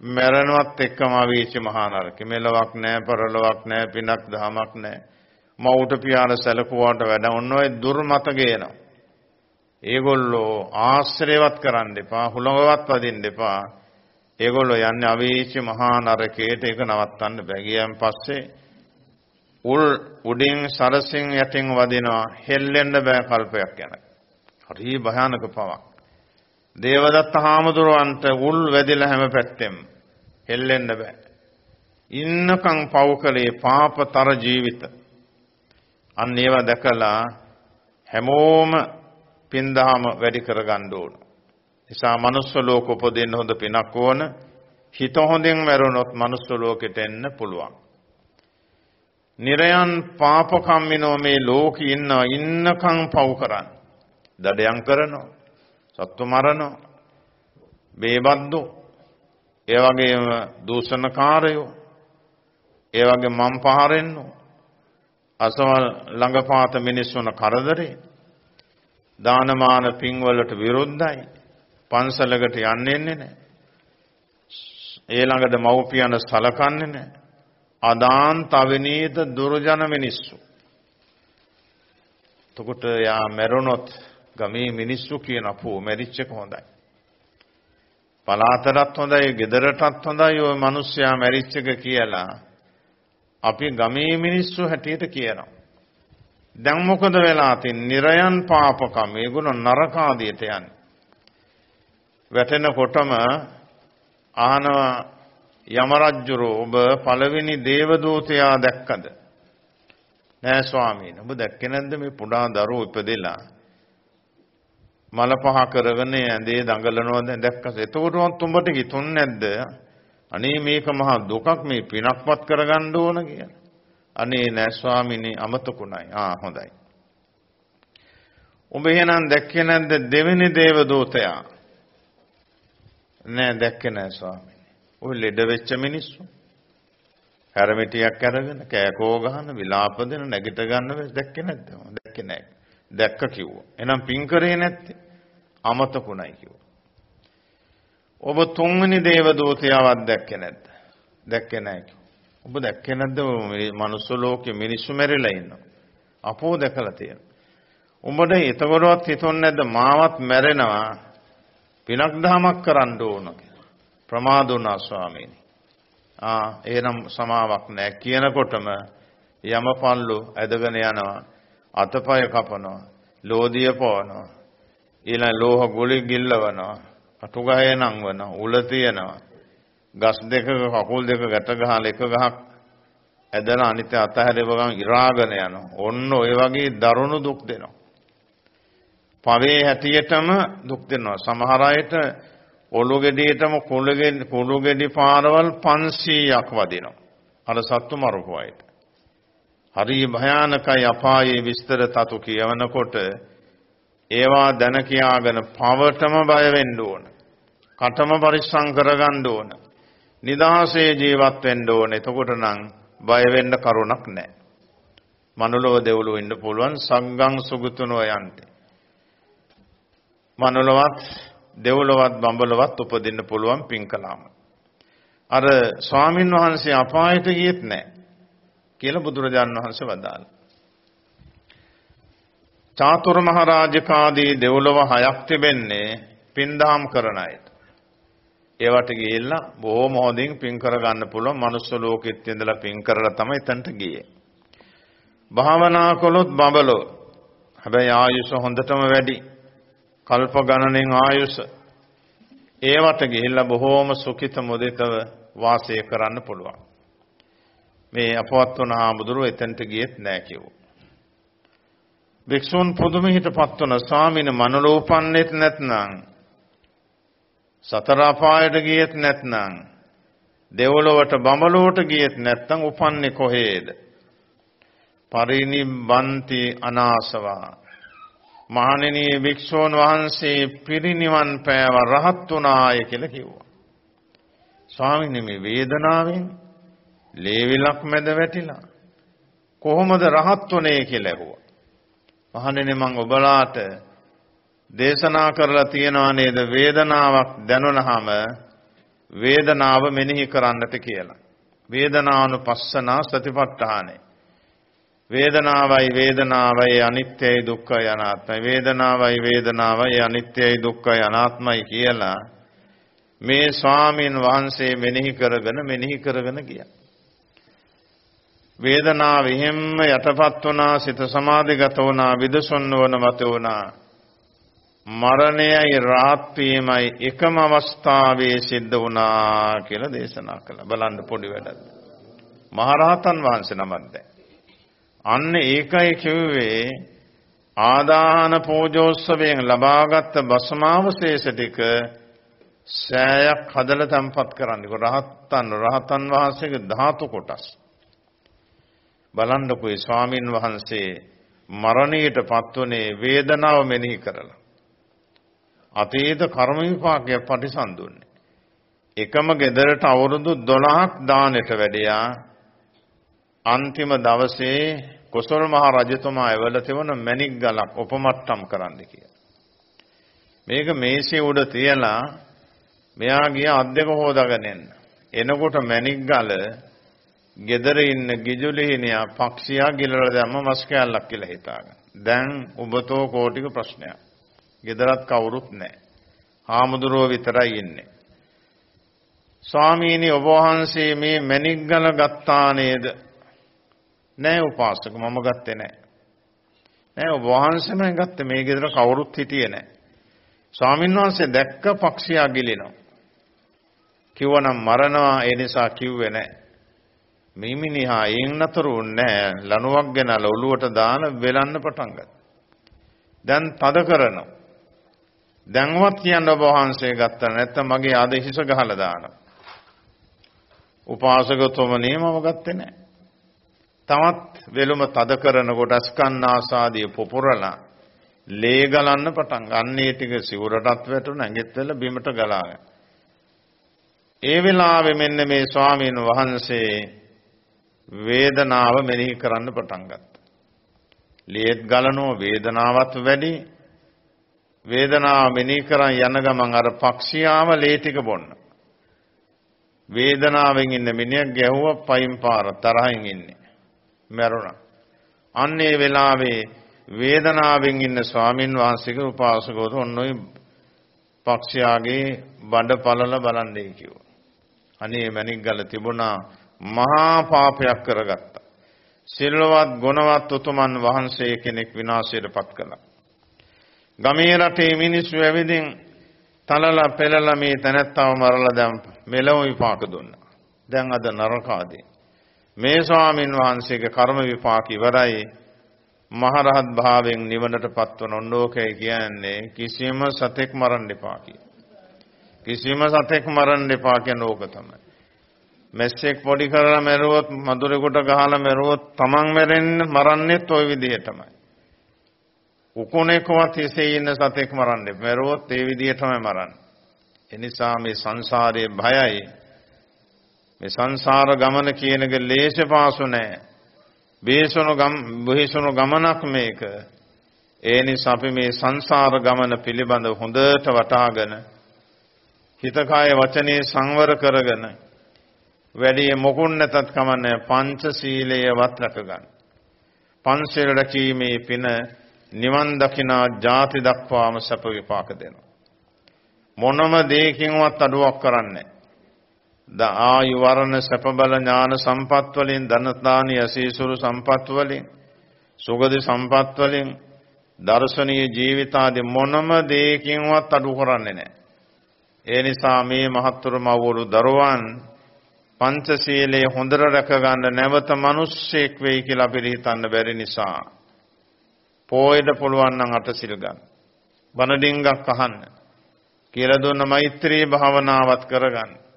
මැරෙනවත් එක්කම අවීච මහා නරකෙ. මෙලවක් නැහැ, පරලොවක් නැහැ, පිනක් දහමක් නැහැ. මවුට පියාල සැලකුවාට වැඩ ඔන්න ඔය දුර්මත ගේනවා. ඒගොල්ලෝ ආශ්‍රයවත් කරන්න එපා, හුලඟවත් වදින්න එපා. ඒගොල්ලෝ යන්නේ අවීච මහා නරකයට ඒක නවත්තන්න බෑ. ගියන් පස්සේ උල් උඩින් සරසින් යටින් වදිනවා හෙල්ලෙන්න බෑ කල්පයක් යන. හරි භයානක පවක්. දේවදත්ත හාමුදුරුවන්ට උල් වැදිලා හැම පැත්තෙම හෙල්ලෙන්න බෑ. ඉන්නකම් පව් කලේ පාපතර ජීවිත. අන්න ඒවා දැකලා හැමෝම පින්දහම වැඩි කරගන්න ඕන. නිසා manuss ලෝක උපදින්න හොඳ පිනක් ඕන. හිත හොඳින් මැරුණොත් manuss ලෝකෙට එන්න පුළුවන්. නිරයන් පාපකම්මිනෝ මේ ලෝකෙ ඉන්න ඉන්නකම් පව් කරන්න. දඩයන් කරනවා. සත්තු මරනවා. බේබද්දෝ. ඒ වගේම දූෂණකාරයෝ. ඒ වගේ මම් පහරෙන්නෝ. අසවල් ළඟපාත මිනිස්සුන කරදරේ. දානමාන පින්වලට විරුද්ධයි. පන්සලකට යන්නේ නැහැ. ඒ ළඟද මව්පියන සලකන්නේ නැහැ. අදාන්ත අවිනීත දුර්ජන මිනිස්සු. එතකොට යා මැරුණොත් ගමේ මිනිස්සු කියන අපෝ මැරිච්ච එක හොඳයි. පලාතරත් හොඳයි, ගෙදරටත් හොඳයි ওই මිනිස්සයා මැරිච්ච එක කියලා අපි ගමේ මිනිස්සු හැටියට කියනවා. දැන් මොකද වෙලා තින්නේ? නිරයන් පාපකම්. ඒගොල්ලෝ නරකාදියට යන්නේ. වැටෙනකොටම අහනවා යම රජුරෝ ඔබ පළවෙනි දේවදූතයා දැක්කද? නෑ ස්වාමීන් ඔබ දැක්කේ නැද්ද මේ පුඩා දරුවෝ ඉපදෙලා මල පහ කරගෙන ඇඳේ දඟලනවා දැක්කස. එතකොටවත් උඹට හිතුන්නේ නැද්ද? අනේ මේක මහා දුකක් මේ පිනක්වත් කරගන්න ඕන කියලා. අනේ නෑ ස්වාමීනි අමතකුණයි. ආ හොඳයි. ඔබ එහෙනම් දැක්කේ නැද්ද දෙවෙනි දේවදූතයා? නෑ දැක්කේ නෑ ස්වාමීනි. ඔය ලෙඩ වෙච්ච මිනිස්සු. හැරමිටියක් අරගෙන කෑකෝ ගහන විලාප දෙන නැගිට ගන්න වෙස් දැක්කේ නැද්ද? දැක්කේ නෑ. දැක්ක කිව්වා. එහෙනම් පින් කරේ නැත්තේ? අමතකුණයි කිව්වා. ඔබ තුන්වෙනි දේව දූතයාවත් දැක්කේ නැද්ද? දැක්කේ නෑ කිව්වා. ඔබ දැක්කේ නැද්ද මේ මනුස්ස ලෝකෙ මිනිස්සු මැරිලා ඉන්නවා. අපෝ දැකලා තියෙනවා. උඹට එතකොටවත් හිතුන්නේ නැද්ද මාවත් මැරෙනවා පිනක් දහමක් කරන්න ඕන කියලා. ප්‍රමාද වුණා ස්වාමීනි. ආ එහෙනම් සමාවක් නැහැ කියනකොටම යමපල්ලු ඇදගෙන යනවා අතපය කපනවා ලෝදිය පවනවා ඊළඟ ලෝහ ගුලි ගිල්ලවනවා අටුගහේ නංවනවා උල තියනවා ගස් දෙකක කකුල් දෙක ගැට ගහලා එක ගහක් ඇදලා අනිත් අතහැරව ගමන් ඉරාගෙන යනවා. ඔන්න ඔය වගේ දරුණු දුක් දෙනවා. පවේ හැටියටම දුක් දෙනවා. සමහර අයට ඔලු ගෙඩියටම කුළු ගෙඩි පාරවල් 500ක් වදිනවා. අර සත්තු මරපු අයට. හරි භයානකයි අපායේ විස්තර තතු කියවනකොට ඒවා දැන කියාගෙන පවටම බය වෙන්න ඕන. කටම පරිස්සම් කරගන්න ඕන. නිදහසේ ජීවත් වෙන්න ඕන. එතකොට නම් බය වෙන්න කරුණක් නැහැ. මනුලව දෙව්ලොව ඉන්න පුළුවන් සංගම් සුගතුනෝ යන්ට. මනුලවත් දෙව්ලොවත් බඹලොවත් උපදින්න පුළුවන් පින් කළාම. අර ස්වාමින් වහන්සේ අපායට ගියෙත් නැහැ. කියලා බුදුරජාණන් වහන්සේ වදාළා. චාතුර මහරජකාදී දෙව්ලොව හයක් තිබෙන්නේ පින්දාම් කරන අයට. ඒවට ගිහිල්ලා බොහොම හොඳින් පින් කරගන්න පුළුවන් මනුස්ස ලෝකෙත් ඉඳලා පින් කරලා තමයි එතනට ගියේ. භාවනා කළොත් බබලෝ. හැබැයි ආයුෂ හොඳටම වැඩි. කල්ප ගණනෙන් ආයුෂ. ඒවට ගිහිල්ලා බොහොම සුඛිත මුදිතව වාසය කරන්න පුළුවන්. මේ අපවත් වුණ හාමුදුරුව එතනට ගියෙත් නෑ කිව්වා. භික්ෂුන් පුදුමෙහිටපත් වුණ ස්වාමීන් මනලෝපන්නේත් නැත්නම් සතර අපායට ගියෙත් නැත්නම් දෙවලොවට බඹලොවට ගියෙත් නැත්නම් උපන්නේ කොහේද? පරිනිබ්බන්ති අනාසවා මහණෙනි භික්ෂූන් වහන්සේ පිරිනිවන් පෑව රහත් වුණාය කියලා කිව්වා. ස්වාමීන් මේ වේදනාවෙන් ලේවිලක් මැද වැටිලා කොහොමද රහත් වුනේ කියලා ඇහුවා. මහණෙනි මං ඔබලාට දේශනා කරලා තියනවා නේද වේදනාවක් දැනුණාම වේදනාව මෙනෙහි කරන්නට කියලා. වේදනානුපස්සනා සතිපට්ඨානේ. වේදනාවයි වේදනාවයි අනිත්‍යයි දුක්ඛයි අනාත්මයි. වේදනාවයි වේදනාවයි අනිත්‍යයි දුක්ඛයි අනාත්මයි කියලා මේ ස්වාමීන් වහන්සේ මෙනෙහි කරගෙන මෙනෙහි කරගෙන ගියා. වේදනාව එහෙම්ම යටපත් වුණා සිත සමාධිගත වුණා විදසොන්න වන මත වුණා. මරණයයි රාත් වීමයි එකම අවස්ථාවේ සිද්ධ වුණා කියලා දේශනා කළා. බලන්න පොඩි වැඩක්. මහරහතන් වහන්සේ නමක් දැන්. අන්න ඒකයි කිව්වේ ආදාහන පූජෝත්සවයෙන් ලබාගත් බස්මාවශේෂ ටික සෑයක් හදලා තැන්පත් කරන්නකො රහත්තන් රහතන් වහන්සේගේ ධාතු කොටස්. බලන්නකෝ ඒ ස්වාමින් වහන්සේ මරණයට පත්වනේ වේදනාව මෙනෙහි කරලා. අතීත කර්ම විපාකයක් පටිසන්දුන්නේ එකම ගෙදරට අවුරුදු 12ක් දානෙට වැඩියා. අන්තිම දවසේ කොසල් මහ රජතුමා එවල තිබුණ මණික් ගලක් උපමට්ටම් කරන්න කියලා. මේක මේසේ උඩ තියලා මෙයා ගිය අත් දෙක හොදාගෙන එන්න. එනකොට මණික් ගල ගෙදර ඉන්න ගිජුලිහිනියා පක්ෂියා ගිලලා දැම්ම මස් කෑල්ලක් කියලා හිතාගෙන. දැන් ඔබතෝ කෝටික ප්‍රශ්නයක්. ගෙදරත් කවුරුත් නැහැ. හාමුදුරුවෝ විතරයි ඉන්නේ. ස්වාමීනි ඔබ වහන්සේ මේ මණික් ගල ගත්තා නේද? නෑ උපාසක මම ගත්තේ නෑ. නෑ ඔබ වහන්සේම ගත්තේ මේ ගෙදර කවුරුත් හිටියේ නෑ. ස්වාමීන් වහන්සේ දැක්ක පක්ෂියා ගිලිනවා. කිව්වනම් මරනවා ඒ නිසා කිව්වේ නෑ. මේ මිනිහා එයින් නතරුන්නේ ලණුවක් ගෙනලා ඔලුවට දාන වෙලන්න පටන් ගත්තා. දැන් තද කරනවා. දැන්වත් කියන්න ඔබ වහන්සේ ගත්තා නැත්නම් මගේ අද හිස ගහලා දානවා. උපාසකතුමනි මම ගත්තේ නැහැ. තවත් වෙලුම තද කරනකොට අස්කන්නාසාදී පුපුරලා ලේ ගලන්න පටන් ගන්නේ ටික සිවුරටත් වැටුණ ඇඟෙත් වෙල බිමට ගලාගෙන. ඒ වෙලාවේ මෙන්න මේ ස්වාමීන් වහන්සේ වේදනාව මෙනෙහි කරන්න පටන් ගත්තා. ලේත් ගලනෝ වේදනාවත් වැඩි වේදනාව මෙනෙහි කරන් යන ගමන් අර පක්ෂියාම ලේ ටික බොන්න. වේදනාවෙන් ඉන්න මිනිහක් ගැහුවා පයින් පාර තරහින් ඉන්නේ. මැරුණා. අන්නේ වෙලාවේ වේදනාවෙන් ඉන්න ස්වාමින් වහන්සේගේ උපාසකවරු ඔන්නෝයි පක්ෂයාගේ බඩ පළල බලන්නේ කිව්වා. අනේ මණික් ගල තිබුණා මහා පාපයක් කරගත්තා. සිල්වත් ගුණවත් උතුමන් වහන්සේ කෙනෙක් විනාශයටපත් කළා. ගමේ රටේ මිනිස්සු ඇවිදින් තලලා පෙළලා මේ තැනැත්තව මරලා දැන් මෙලොව විපාක දුන්නා. දැන් අද නරකාදී. මේ ස්වාමින් වහන්සේගේ කර්ම විපාක ඉවරයි. මහරහත් භාවයෙන් නිවනටපත් වන ඔන්නෝකයි කියන්නේ කිසිම සතෙක් මරන්න එපා කිය. කිසිම සතෙක් මරන්න එපා කියන ඕක තමයි. මැස්සෙක් පොඩි කරලා මැරුවොත් මදුරෙකුට ගහලා මැරුවොත් තමන් මැරෙන්න මරන්නෙත් ওই විදිහටමයි. උකුණෙක්වත් හිසේ ඉන්න සතෙක් මරන්න මැරුවොත් ඒ විදිහටමයි මරන්නේ. එනිසා මේ සංසාරයේ භයයි. මේ සංසාර ගමන කියන එක ලේස පාසු නෑ. බේසුණු ගම් බේසුණු ගමනක් මේක. ඒ නිසා අපි මේ සංසාර ගමන පිළිබඳව හොඳට වටහාගෙන හිත කාය වචනේ සංවර කරගෙන වැඩි මොකුන් නැතත් කමන්නේ පංචශීලය වත් රැක ගන්න. පංචශීල රැකීමේ පින නිවන් දකිනා ජාති දක්වාම සැප විපාක දෙනවා. මොනම දෙයකින්වත් අඩුවක් කරන්නේ ද ආයු වරණ සැප බල ඥාන සම්පත් වලින් ධන දානි අසීසුරු සම්පත් වලින් සුගති සම්පත් වලින් දර්ශනීය ජීවිත ආදී මොනම දෙයකින්වත් අඩු කරන්නේ නැහැ. ඒ නිසා මේ මහත්තුරු මව්වරු දරුවන් පංචශීලයේ හොඳට රැක ගන්න නැවත මිනිස්සෙක් වෙයි කියලා අපිට හිතන්න බැරි නිසා පොයද පුළුවන් නම් අටසිල් ගන්න. බණ ඩිංගක් අහන්න. කියලා දුන්න මෛත්‍රී භාවනාවත් කරගන්න.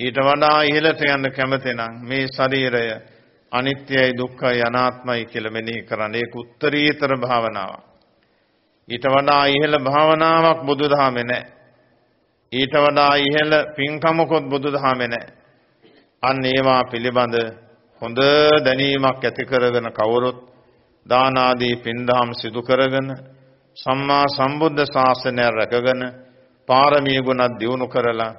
ඊට වඩා ඉහළට යන්න කැමති නම් මේ ශරීරය අනිත්‍යයි දුක්ඛයි අනාත්මයි කියලා මෙනෙහි කරන්න. ඒක උත්තරීතර භාවනාවක්. ඊට වඩා ඉහළ භාවනාවක් බුදුදහමේ නැහැ. ඊට වඩා ඉහළ පින්කමකොත් බුදුදහමේ නැහැ. අන්න ඒවා පිළිබඳ හොඳ දැනීමක් ඇති කරගෙන කවුරුත් දාන ආදී පින්දහම් සිදු කරගෙන සම්මා සම්බුද්ධ ශාසනය රැකගෙන පාරමී ගුණ දියුණු කරලා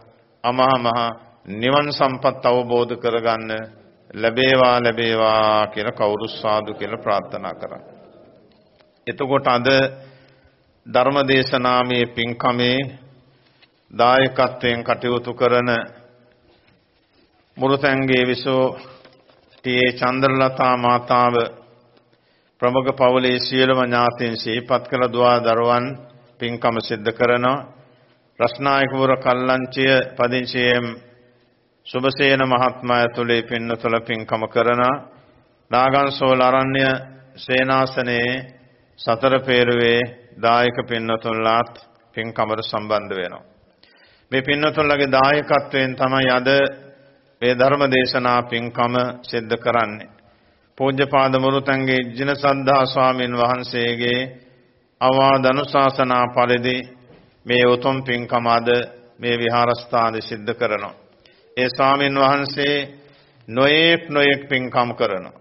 අමහා මහ නිවන් සම්පත් අවබෝධ කරගන්න ලැබේවා ලැබේවා කියලා කවුරු සාදු කියලා ප්‍රාර්ථනා කරා. එතකොට අද ධර්මදේශනාමේ පින්කමේ දායකත්වයෙන් කටයුතු කරන මුරුතැන්ගේ විසෝ ටී.ඒ. චන්ද්‍රලතා මාතාව ප්‍රමුඛ පවුලේ සියලුම ඥාතීන් සිහිපත් කළ දුවා දරුවන් පින්කම සිද්ධ කරනවා. රස්නායකපුර කල්ලංචිය පදිංචියෙන් සුබසේන මහත්මයා ඇතුළේ පින්නතුල පින්කම කරනවා. නාගන්සෝල අරණ්‍ය සේනාසනයේ සතර පේරුවේ දායක පින්නතුන්ලාත් පින්කමට සම්බන්ධ වෙනවා. මේ පින්නතුන්ලගේ දායකත්වයෙන් තමයි අද මේ ධර්ම දේශනා පින්කම සිද්ධ කරන්නේ. පූජ්‍යපාද මුරුතන්ගේ ජින සද්ධා ස්වාමින් වහන්සේගේ අවවාද අනුශාසනා පරිදි මේ උතුම් පින්කම අද මේ විහාරස්ථානයේ සිද්ධ කරනවා. ඒ ස්වාමින් වහන්සේ නොයෙක් නොයෙක් පින්කම් කරනවා.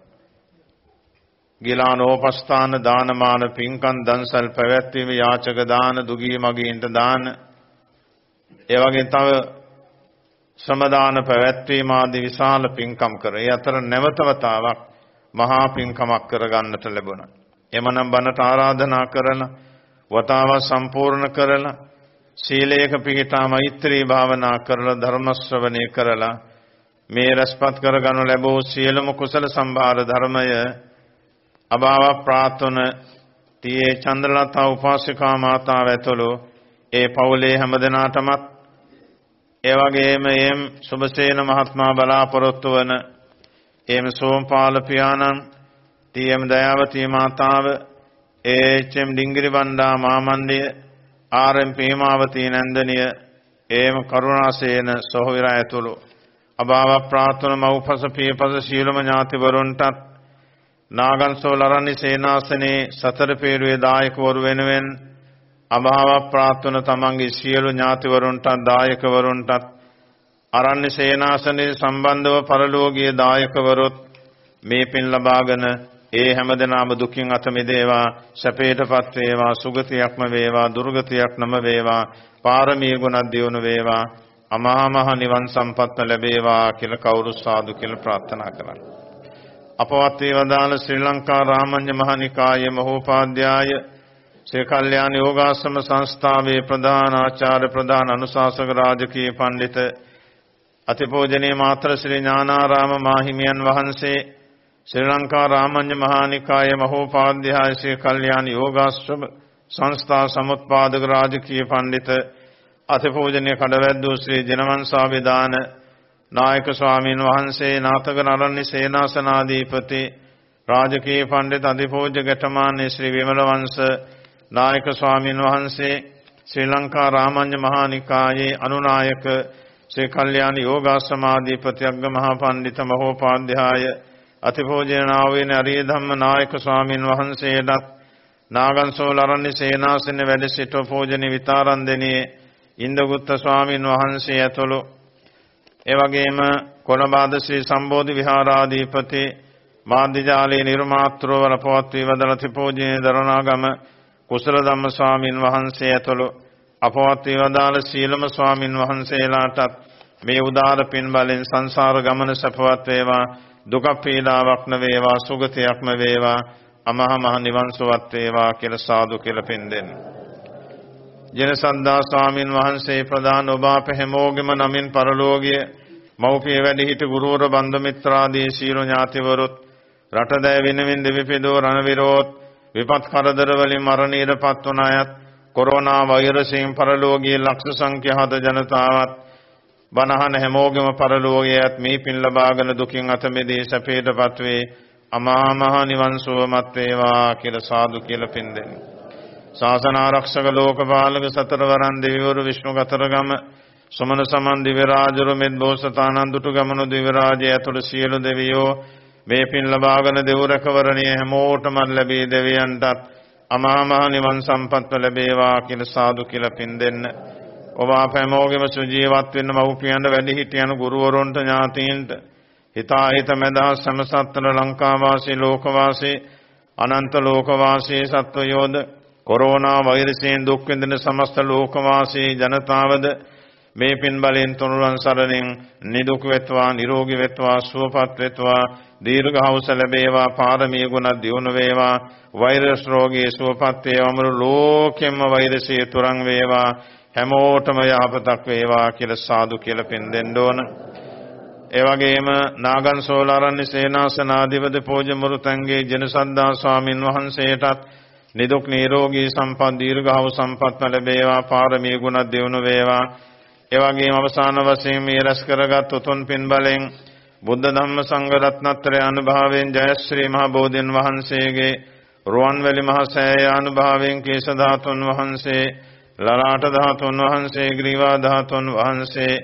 ගිලානෝපස්ථාන දානමාන පින්කම් දන්සල් පැවැත්වීම යාචක දාන දුගී මගීන්ට දාන ඒ වගේ තව සමදාන පැවැත්වීම ආදී විශාල පින්කම් කර. ඒ අතර නැවතවතාවක් මහා පින්කමක් කරගන්නට ලැබුණා. එමනම් බණට ආරාධනා කරලා වතාව සම්පූර්ණ කරලා සීලයක පිහිටා මෛත්‍රී භාවනා කරලා ධර්ම ශ්‍රවණය කරලා මේ රසපත් කරගනු ලැබූ සියලුම කුසල සම්භාර ධර්මය අභාව ප්‍රාර්ථන තියේ චන්ද්‍රලතා උපාසිකා මාතාව ඇතුළු ඒ පවුලේ හැමදෙනාටමත් ඒ වගේම එම් සුබසේන මහත්මයා බලාපොරොත්තු වන එම් සෝම්පාල පියාණන් T M Dayawathi මාතාව A H M. Dingiri Banda මාමණ්ඩිය R M. Premawathi නන්දනිය ඒම කරුණාසේන සොහොයුර ඇතුළු අභාව ප්‍රාර්ථන මව්පස පියපස සියලුම ඥාතිවරුන්ටත් නාගන්සෝල අරණ්‍ය සේනාසනේ සතර පේරුවේ දායකවරු වෙනුවෙන් අභාව ප්‍රාර්ථන තමන්ගේ සියලු ඥාතිවරුන්ටත් දායකවරුන්ටත් අරණ්‍ය සේනාසනේ සම්බන්ධව පරලෝකීය දායකවරුත් මේ පින් ලබාගෙන ඒ හැමදෙනාම දුකින් අත මිදේවා සැපයටපත් වේවා සුගතියක්ම වේවා දුර්ගතියක් නම වේවා පාරමී ගුණ දියුණු වේවා අමහා මහ නිවන් සම්පත්ම ලැබේවා කියලා කවුරු සාදු කියලා ප්‍රාර්ථනා කරන්න. අපවත් වේවදාන ශ්‍රී ලංකා රාමඤ්ඤ මහනිකායේ මහෝපාද්‍යය ශ්‍රී කල්යාණ යෝගාශ්‍රම සංස්ථාවේ ප්‍රධාන ආචාර්ය ප්‍රධාන අනුශාසක රාජකීය පඬිත අතිපූජනීය මාතර ශ්‍රී ඥානාරාම මාහිමියන් වහන්සේ ශ්‍රී ලංකා රාමඤ්ඤ මහානිකාය මහෝපාධ්‍යාය ශ්‍රී කල්යාණ යෝගාශ්‍රම සංස්ථා සමුත්පාදක රාජකීය පඬිත අතිපූජනීය කඩවැද්දෝ ශ්‍රී ජනවංශාවිදාන නායක ස්වාමීන් වහන්සේ නාතක නරණ්‍ය සේනාසනාධිපති රාජකීය පඬිත අධිපූජ්‍ය ගැටමාන්නේ ශ්‍රී විමල වංශ නායක ස්වාමීන් වහන්සේ ශ්‍රී ලංකා රාමඤ්ඤ මහානිකායේ අනුනායක ශ්‍රී කල්යාණ යෝගාශ්‍රමාධිපති අග්ග මහා පඬිත මහෝපාධ්‍යාය අතිපූජනාව වෙන අරිය ධම්ම නායක ස්වාමින් වහන්සේටත් නාගන්සෝල අරණ්‍ය සේනාසන වැඩ සිට පූජනීය විතාරන්දෙනියේ ඉන්දගුත්ත ස්වාමින් වහන්සේ ඇතුළු. එවැගේම කොළඹාද ශ්‍රී සම්බෝධි විහාරාධිපති මාධ්‍යජාලයේ නිර්මාත්‍රවල පවත්වී වදල තිපූජනීය දරණාගම කුසල ධම්ම ස්වාමින් වහන්සේ ඇතුළු. අපවත්වී වදාළ සීලම ස්වාමින් වහන්සේලාටත් මේ උදාර පින් බලෙන් සංසාර ගමන සපවත් වේවා. දුක පීඩාවක් නොවේවා සුගතියක්ම වේවා අමහ මහ නිවන් සුවත් වේවා කියලා සාදු කියලා පින් දෙන්න. ජනසන්දා ස්වාමින් වහන්සේ ප්‍රධාන ඔබ අප හැමෝගෙම නමින් පරලෝකීය මෞපිය වැඩිහිටි ගුරුවර බන්ධ මිත්‍රාදී සීල ඥාතිවරුත් රටදෑ වෙනමින් දෙවිපිදෝ රණවිරෝත් විපත් කරදර වලින් මරණයටපත් වන අයත් කොරෝනා වෛරසයෙන් පරලෝකීය ලක්ෂ සංඛ්‍යාත ජනතාවත් බණහන හැමෝගෙම පරලෝකයේත් මේ පින් ලබාගෙන දුකින් අත මිදී සැපයටපත් වේ අමා මහ නිවන් සුවමත් වේවා කියලා සාදු කියලා පින් දෙන්න. ශාසන ආරක්ෂක ලෝකපාලක සතරවරන් දෙවිවරු විෂ්ණු ගතරගම සමන සමන් දිව්‍ය රාජරු මෙත් බෝසතාණන් දුටු ගමනු දිව්‍ය රාජය ඇතුළු සියලු දෙවියෝ මේ පින් ලබාගෙන දෙව් රැකවරණිය හැමෝටම ලැබී දෙවියන්ටත් අමා මහ නිවන් සම්පත්ව ලැබේවා කියලා සාදු කියලා පින් දෙන්න. ඔබ අප හැමෝගෙම සුජීවත් වෙන්න මව්පියන්ට වැඩිහිටියන් ගුරුවරුන්ට ඥාතීන්ට හිතාහිත මෙදා සමසත්තර ලංකාවාසී ලෝකවාසී අනන්ත ලෝකවාසී සත්වයෝද කොරෝනා වෛරසයෙන් දුක් විඳින සමස්ත ලෝකවාසී ජනතාවද මේ පින් බලෙන් තුනුරුවන් සරණින් නිදුක් වෙත්වා නිරෝගී වෙත්වා සුවපත් වෙත්වා දීර්ඝායුෂ ලැබේවා පාරමී ගුණ දියුණු වේවා වෛරස් රෝගී සුවපත් වේවා මුළු ලෝකෙම වෛරසය තුරන් වේවා හැමෝටම යහපතක් වේවා කියලා සාදු කියලා පින් දෙන්න ඕන. ඒ වගේම නාගන් සෝලාරණ්‍ය සේනාසනාධිපති පූජ්‍ය මුරුතන්ගේ ජනසද්දා ස්වාමින් වහන්සේටත් නිදුක් නිරෝගී සම්පත් දීර්ඝායු සම්පත් ලැබේවා පාරමී ගුණ දියුණු වේවා. ඒ වගේම අවසාන වශයෙන් මේ රැස් කරගත් උතුම් පින් බලෙන් බුද්ධ ධම්ම සංඝ රත්නත්‍රය අනුභවයෙන් ජයශ්‍රී මහ බෝධින් වහන්සේගේ රුවන්වැලි මහ සෑයානුභාවයෙන් කේශ ධාතුන් වහන්සේ ලලාට ධාතුන් වහන්සේ ග්‍රීවා ධාතුන් වහන්සේ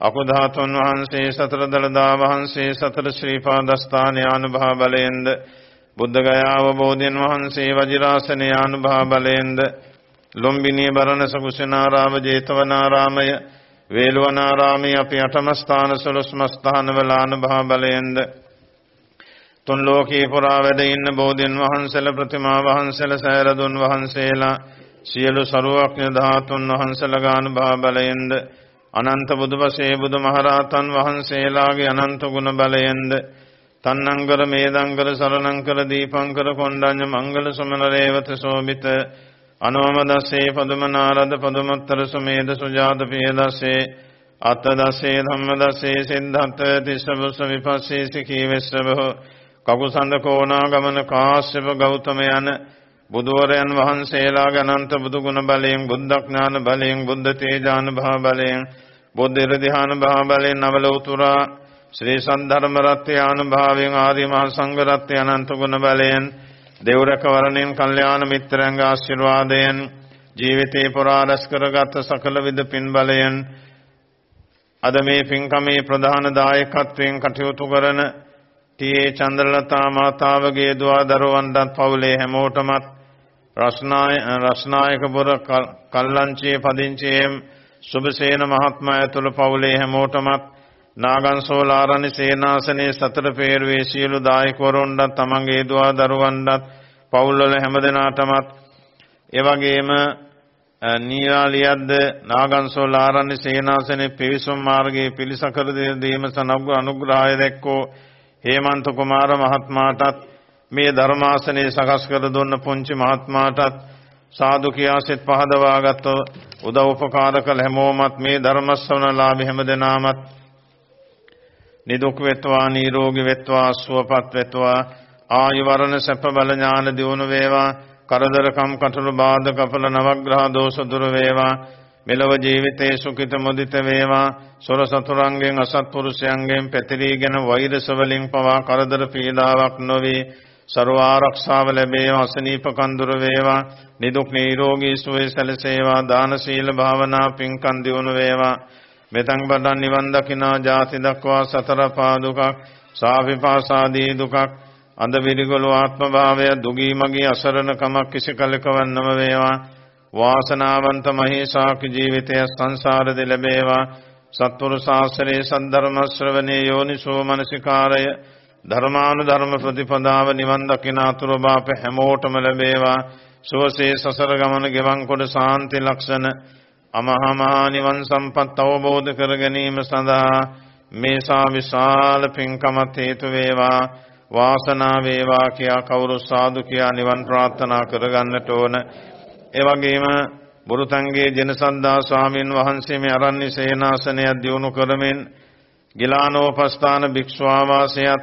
අකු ධාතුන් වහන්සේ සතර දළදා වහන්සේ සතර ශ්‍රී පාදස්ථාන ආනුභාව බලයෙන්ද බුද්ධ ගයාව බෝධින් වහන්සේ වජිරාසන ආනුභාව බලයෙන්ද ලොම්බිනිය බරණස කුසිනාරාම ජේතවනාරාමය වේළුවනාරාමයේ අපි අටම ස්ථාන සොළොස්ම ස්ථානවල අනුභව බලයෙන්ද තුන් ලෝකේ පුරා වැඩ ඉන්න බෝධින් වහන්සේලා ප්‍රතිමා වහන්සේලා සෑරදුන් වහන්සේලා සියලු සරුවක්ඥ ධාතුන් වහන්සේලාගේ අනුභව බලයෙන්ද අනන්ත බුදුපසේ බුදුමහරහතන් වහන්සේලාගේ අනන්ත ගුණ බලයෙන්ද තන්නංකර මේදංකර සරණංකර දීපංකර කොණ්ඩඤ්ඤ මංගල සමන රේවත සෝබිත අනෝමදස්සේ පදුමනාරද පදුමත්තර සුමේද සුජාත පියදස්සේ අත්තදස්සේ ධම්මදස්සේ සිද්ධාර්ථ තිස්සබුස්ස විපස්සේ සිකී වෙස්සබහ කකුසඳ කෝණාගමන කාශ්‍යප ගෞතම යන බුදුවරයන් වහන්සේලාගේ අනන්ත බුදු ගුණ බලයෙන් බුද්ධඥාන බලයෙන් බුද්ධ තේජාන භාව බලයෙන් බුද්ධ ඉරධාන භාව බලයෙන් නවල උතුරා ශ්‍රී සද්ධර්ම රත්ත්‍ය ආනුභාවයෙන් ආදී මහ සංඝ රත්ත්‍ය අනන්ත ගුණ බලයෙන් දෙවරක වරණෙන් කල්යාණ මිත්‍රයන්ගේ ආශිර්වාදයෙන් ජීවිතේ පුරා රැස් කරගත් සකල විද පින් බලයෙන් අද මේ පින්කමේ ප්‍රධාන දායකත්වයෙන් කටයුතු කරන ටී.ඒ. චන්ද්‍රලතා මාතාවගේ දුවා දරුවන්ටත් පවුලේ හැමෝටමත් රස්නායකපුර කල්ලංචියේ පදිංචියෙන් සුභසේන මහත්මයා ඇතුළු පවුලේ හැමෝටමත් නාගන්සෝලාරණි සේනාසනේ සතර පේරුවේ සියලු දායකවරුන්ටත් තමන්ගේ දුවා දරුවන්ටත් පවුල්වල හැමදෙනාටමත් එවැගේම නීලාලියද්ද නාගන්සෝලාරණි සේනාසනේ පිවිසුම් මාර්ගයේ පිළිසකර දීම සනග්ග අනුග්‍රහය දැක්කෝ හේමන්ත කුමාර මහත්මයාටත් මේ ධර්මාසනේ සකස් කර දුන්න පුංචි මහත්මයාටත් සාදු කියා සිත පහදවාගත් උදව් උපකාර කළ හැමෝමත් මේ ධර්ම ශ්‍රවණලාභී හැමදෙනාමත් නිදුක් වෙත්වා නිරෝගී වෙත්වා සුවපත් වෙත්වා ආයු වරණ සැප බල ඥාන දියුණු වේවා කරදරකම් කටළු බාධක අපල නවග්‍රහ දෝෂ දුර වේවා මෙලව ජීවිතේ සුඛිත මුදිත වේවා. සොර සතුරන්ගෙන් අසත්පුරුෂයන්ගෙන් පැතිරීගෙන වෛරස වලින් පවා කරදර පීඩාවක් නොවේ. ਸਰව ආරක්ෂාව ලැබේවා අසනීප කන්දුර වේවා. නිදුක් නිරෝගී සුවය සැලසේවා. දාන සීල භාවනා පින්කම් දියුණු වේවා. මෙතං පටන් නිවන් දකිනා ජාති දක්වා සතර පාදුකක් සාවිපාසාදී දුකක් අඳ විරිගොළු ආත්ම භාවය දුගී මගී අසරණකමක් කිසි කලකවන්නම වේවා වාසනාවන්ත මහේසාක ජීවිතය සංසාරද ලැබේවා. සත්පුරු ශාස්ත්‍රයේ සද්ධර්ම ශ්‍රවණේ යෝනිසෝ මනසිකාරය. ධර්මානුධර්ම ප්‍රතිපදාව නිවන් දකින අතුරු බාප හැමෝටම ලැබේවා. සුවසේ සසර ගමන ගෙවන් කොට සාන්ති ලක්ෂණ. අමහා නිවන් සම්පත් අවබෝධ කර ගැනීම සඳහා මේසා විශාල පින්කමත් හේතු වේවා. වාසනාව වේවා කියා කවුරු සාදු කියා නිවන් ප්‍රාර්ථනා කරගන්නට ඕන. ඒ වගේම බුරුතංගේ ජනසන්දා ස්වාමීන් වහන්සේ මේ අරණ්‍ය සේනාසනය දියුණු කරමින් ගිලානෝපස්ථාන භික්ෂු ආවාසයත්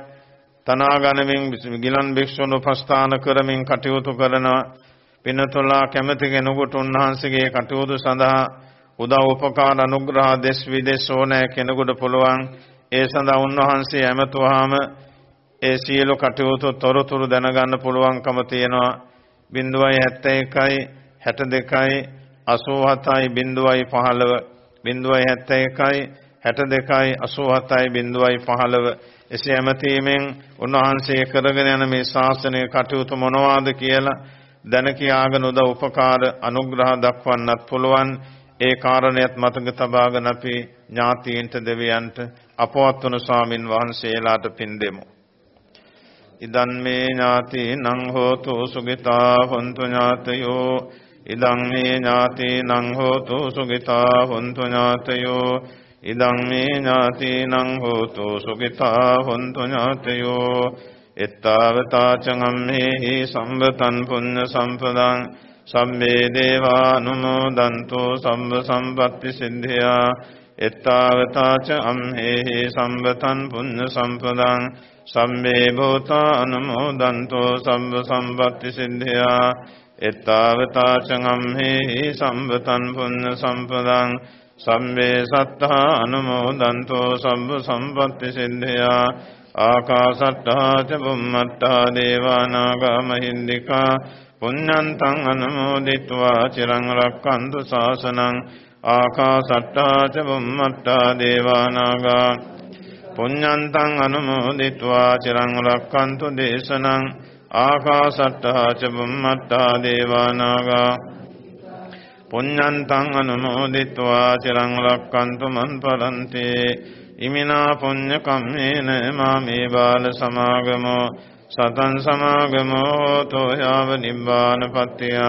තනාගනමින් ගිලන් භික්ෂුන් උපස්ථාන කරමින් කටයුතු කරනවා පිනතුලා කැමැති කෙනෙකුට උන්වහන්සේගේ කටයුතු සඳහා උදව් උපකාර අනුග්‍රහ දෙස් විදෙස් ඕනෑ කෙනෙකුට පුළුවන්. ඒ සඳහා උන්වහන්සේ ඇමතුවාම ඒ සියලු කටයුතු තොරතුරු දැනගන්න පුළුවන්කම තියෙනවා. 071යි 62යි 87යි 015 071යි 62යි 87යි 015 එසේ ඇමතීමෙන් උන්වහන්සේ කරගෙන යන මේ ශාසනය කටයුතු මොනවාද කියලා දැන කියාගෙන උද උපකාර අනුග්‍රහ දක්වන්නත් පුළුවන්. ඒ කාරණයත් මතක තබාගෙන අපි ඥාතීන්ට දෙවියන්ට අපවත් වන ස්වාමින් වහන්සේලාට පින් දෙමු. ඉදන් මේ ඥාතීනං හෝතු සුගිතා හොන්තු ඥාතයෝ ඉදං මේ ඥාතීනං හෝතු සුගිතා හොන්තු ඥාතයෝ. ඉදං මේ ඥාතීනං හෝතු සුගිතා හොන්තු ඥාතයෝ. එත්තාවතාචගම්හෙහි සම්බතන් පුඤ්ඤ සම්පදං. සම්මේ දේවානුමෝදන්තෝ සම්බ සම්පත්ති සිද්ධියා. එත්තාවතාච අම්හෙහි සම්බතන් පුඤ්ඤ සම්පදං. සම්මේ භූතා අනුමෝදන්තෝ සම්බ සම්පත්ති සිද්ධියා. එත්තාවතාචගම්හි සම්බතන් පුන්න සම්පදං සම්බේ සත්තා අනුමෝදන්තෝ සම්බ සම්පත්ති සිද්ධයා ආකාසට්ටාච බුම්මට්ටා දේවානාගාමහින්දිකා පුඤ්ඤන්තං අනුමෝදිත්වා චිරං රක්칸තු ශාසනං ආකාසට්ටාච බුම්මට්ටා දේවානාගා පුඤ්ඤන්තං අනුමෝදිත්වා චිරං රක්칸තු දේශනං ආකාසට්ටා ච බුම්මට්ටා දේවා නාග පුඤ්ඤන්තං අනුමෝදිත्वा චිරං රක්칸තු මන් පරන්ති ඉමිනා පුඤ්ඤ කම්මේන මාමේ බාල සමාගමෝ සතං සමාගමෝ තෝ යාව නිබ්බානපත්තිය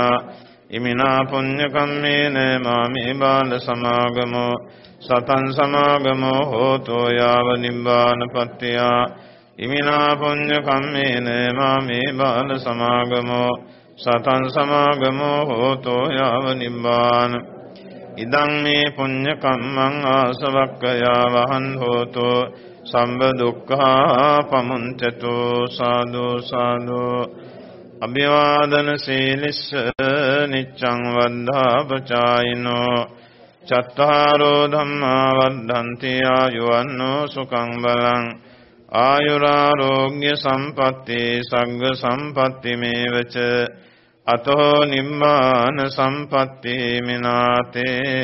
ඉමිනා පුඤ්ඤ කම්මේන මාමේ බාල සමාගමෝ සතං සමාගමෝ හෝතෝ යාව නිබ්බානපත්තිය ඉමිනා පුඤ්ඤ කම්මේන මාමේ බාල සමාගමෝ සතං සමාගමෝ හෝතෝ යාව නිබ්බාන ඉදං මේ පුඤ්ඤ කම්මං ආසවක්කයා වහන් හෝතෝ සම්බ දුක්ඛා පමුංචතු සාදු සාදු අභිවාදන සීලිස්ස නිච්ඡං වද්ධාපචායිනෝ චත්තාරෝ ධම්මා වද්ධන්ති ආයුවන්නෝ සුඛං බලං ආයුරාරෝග්‍ය සම්පatti සග්ග සම්පatti මේවච. අතෝ නිම්මාන සම්පatti මිනාතේ.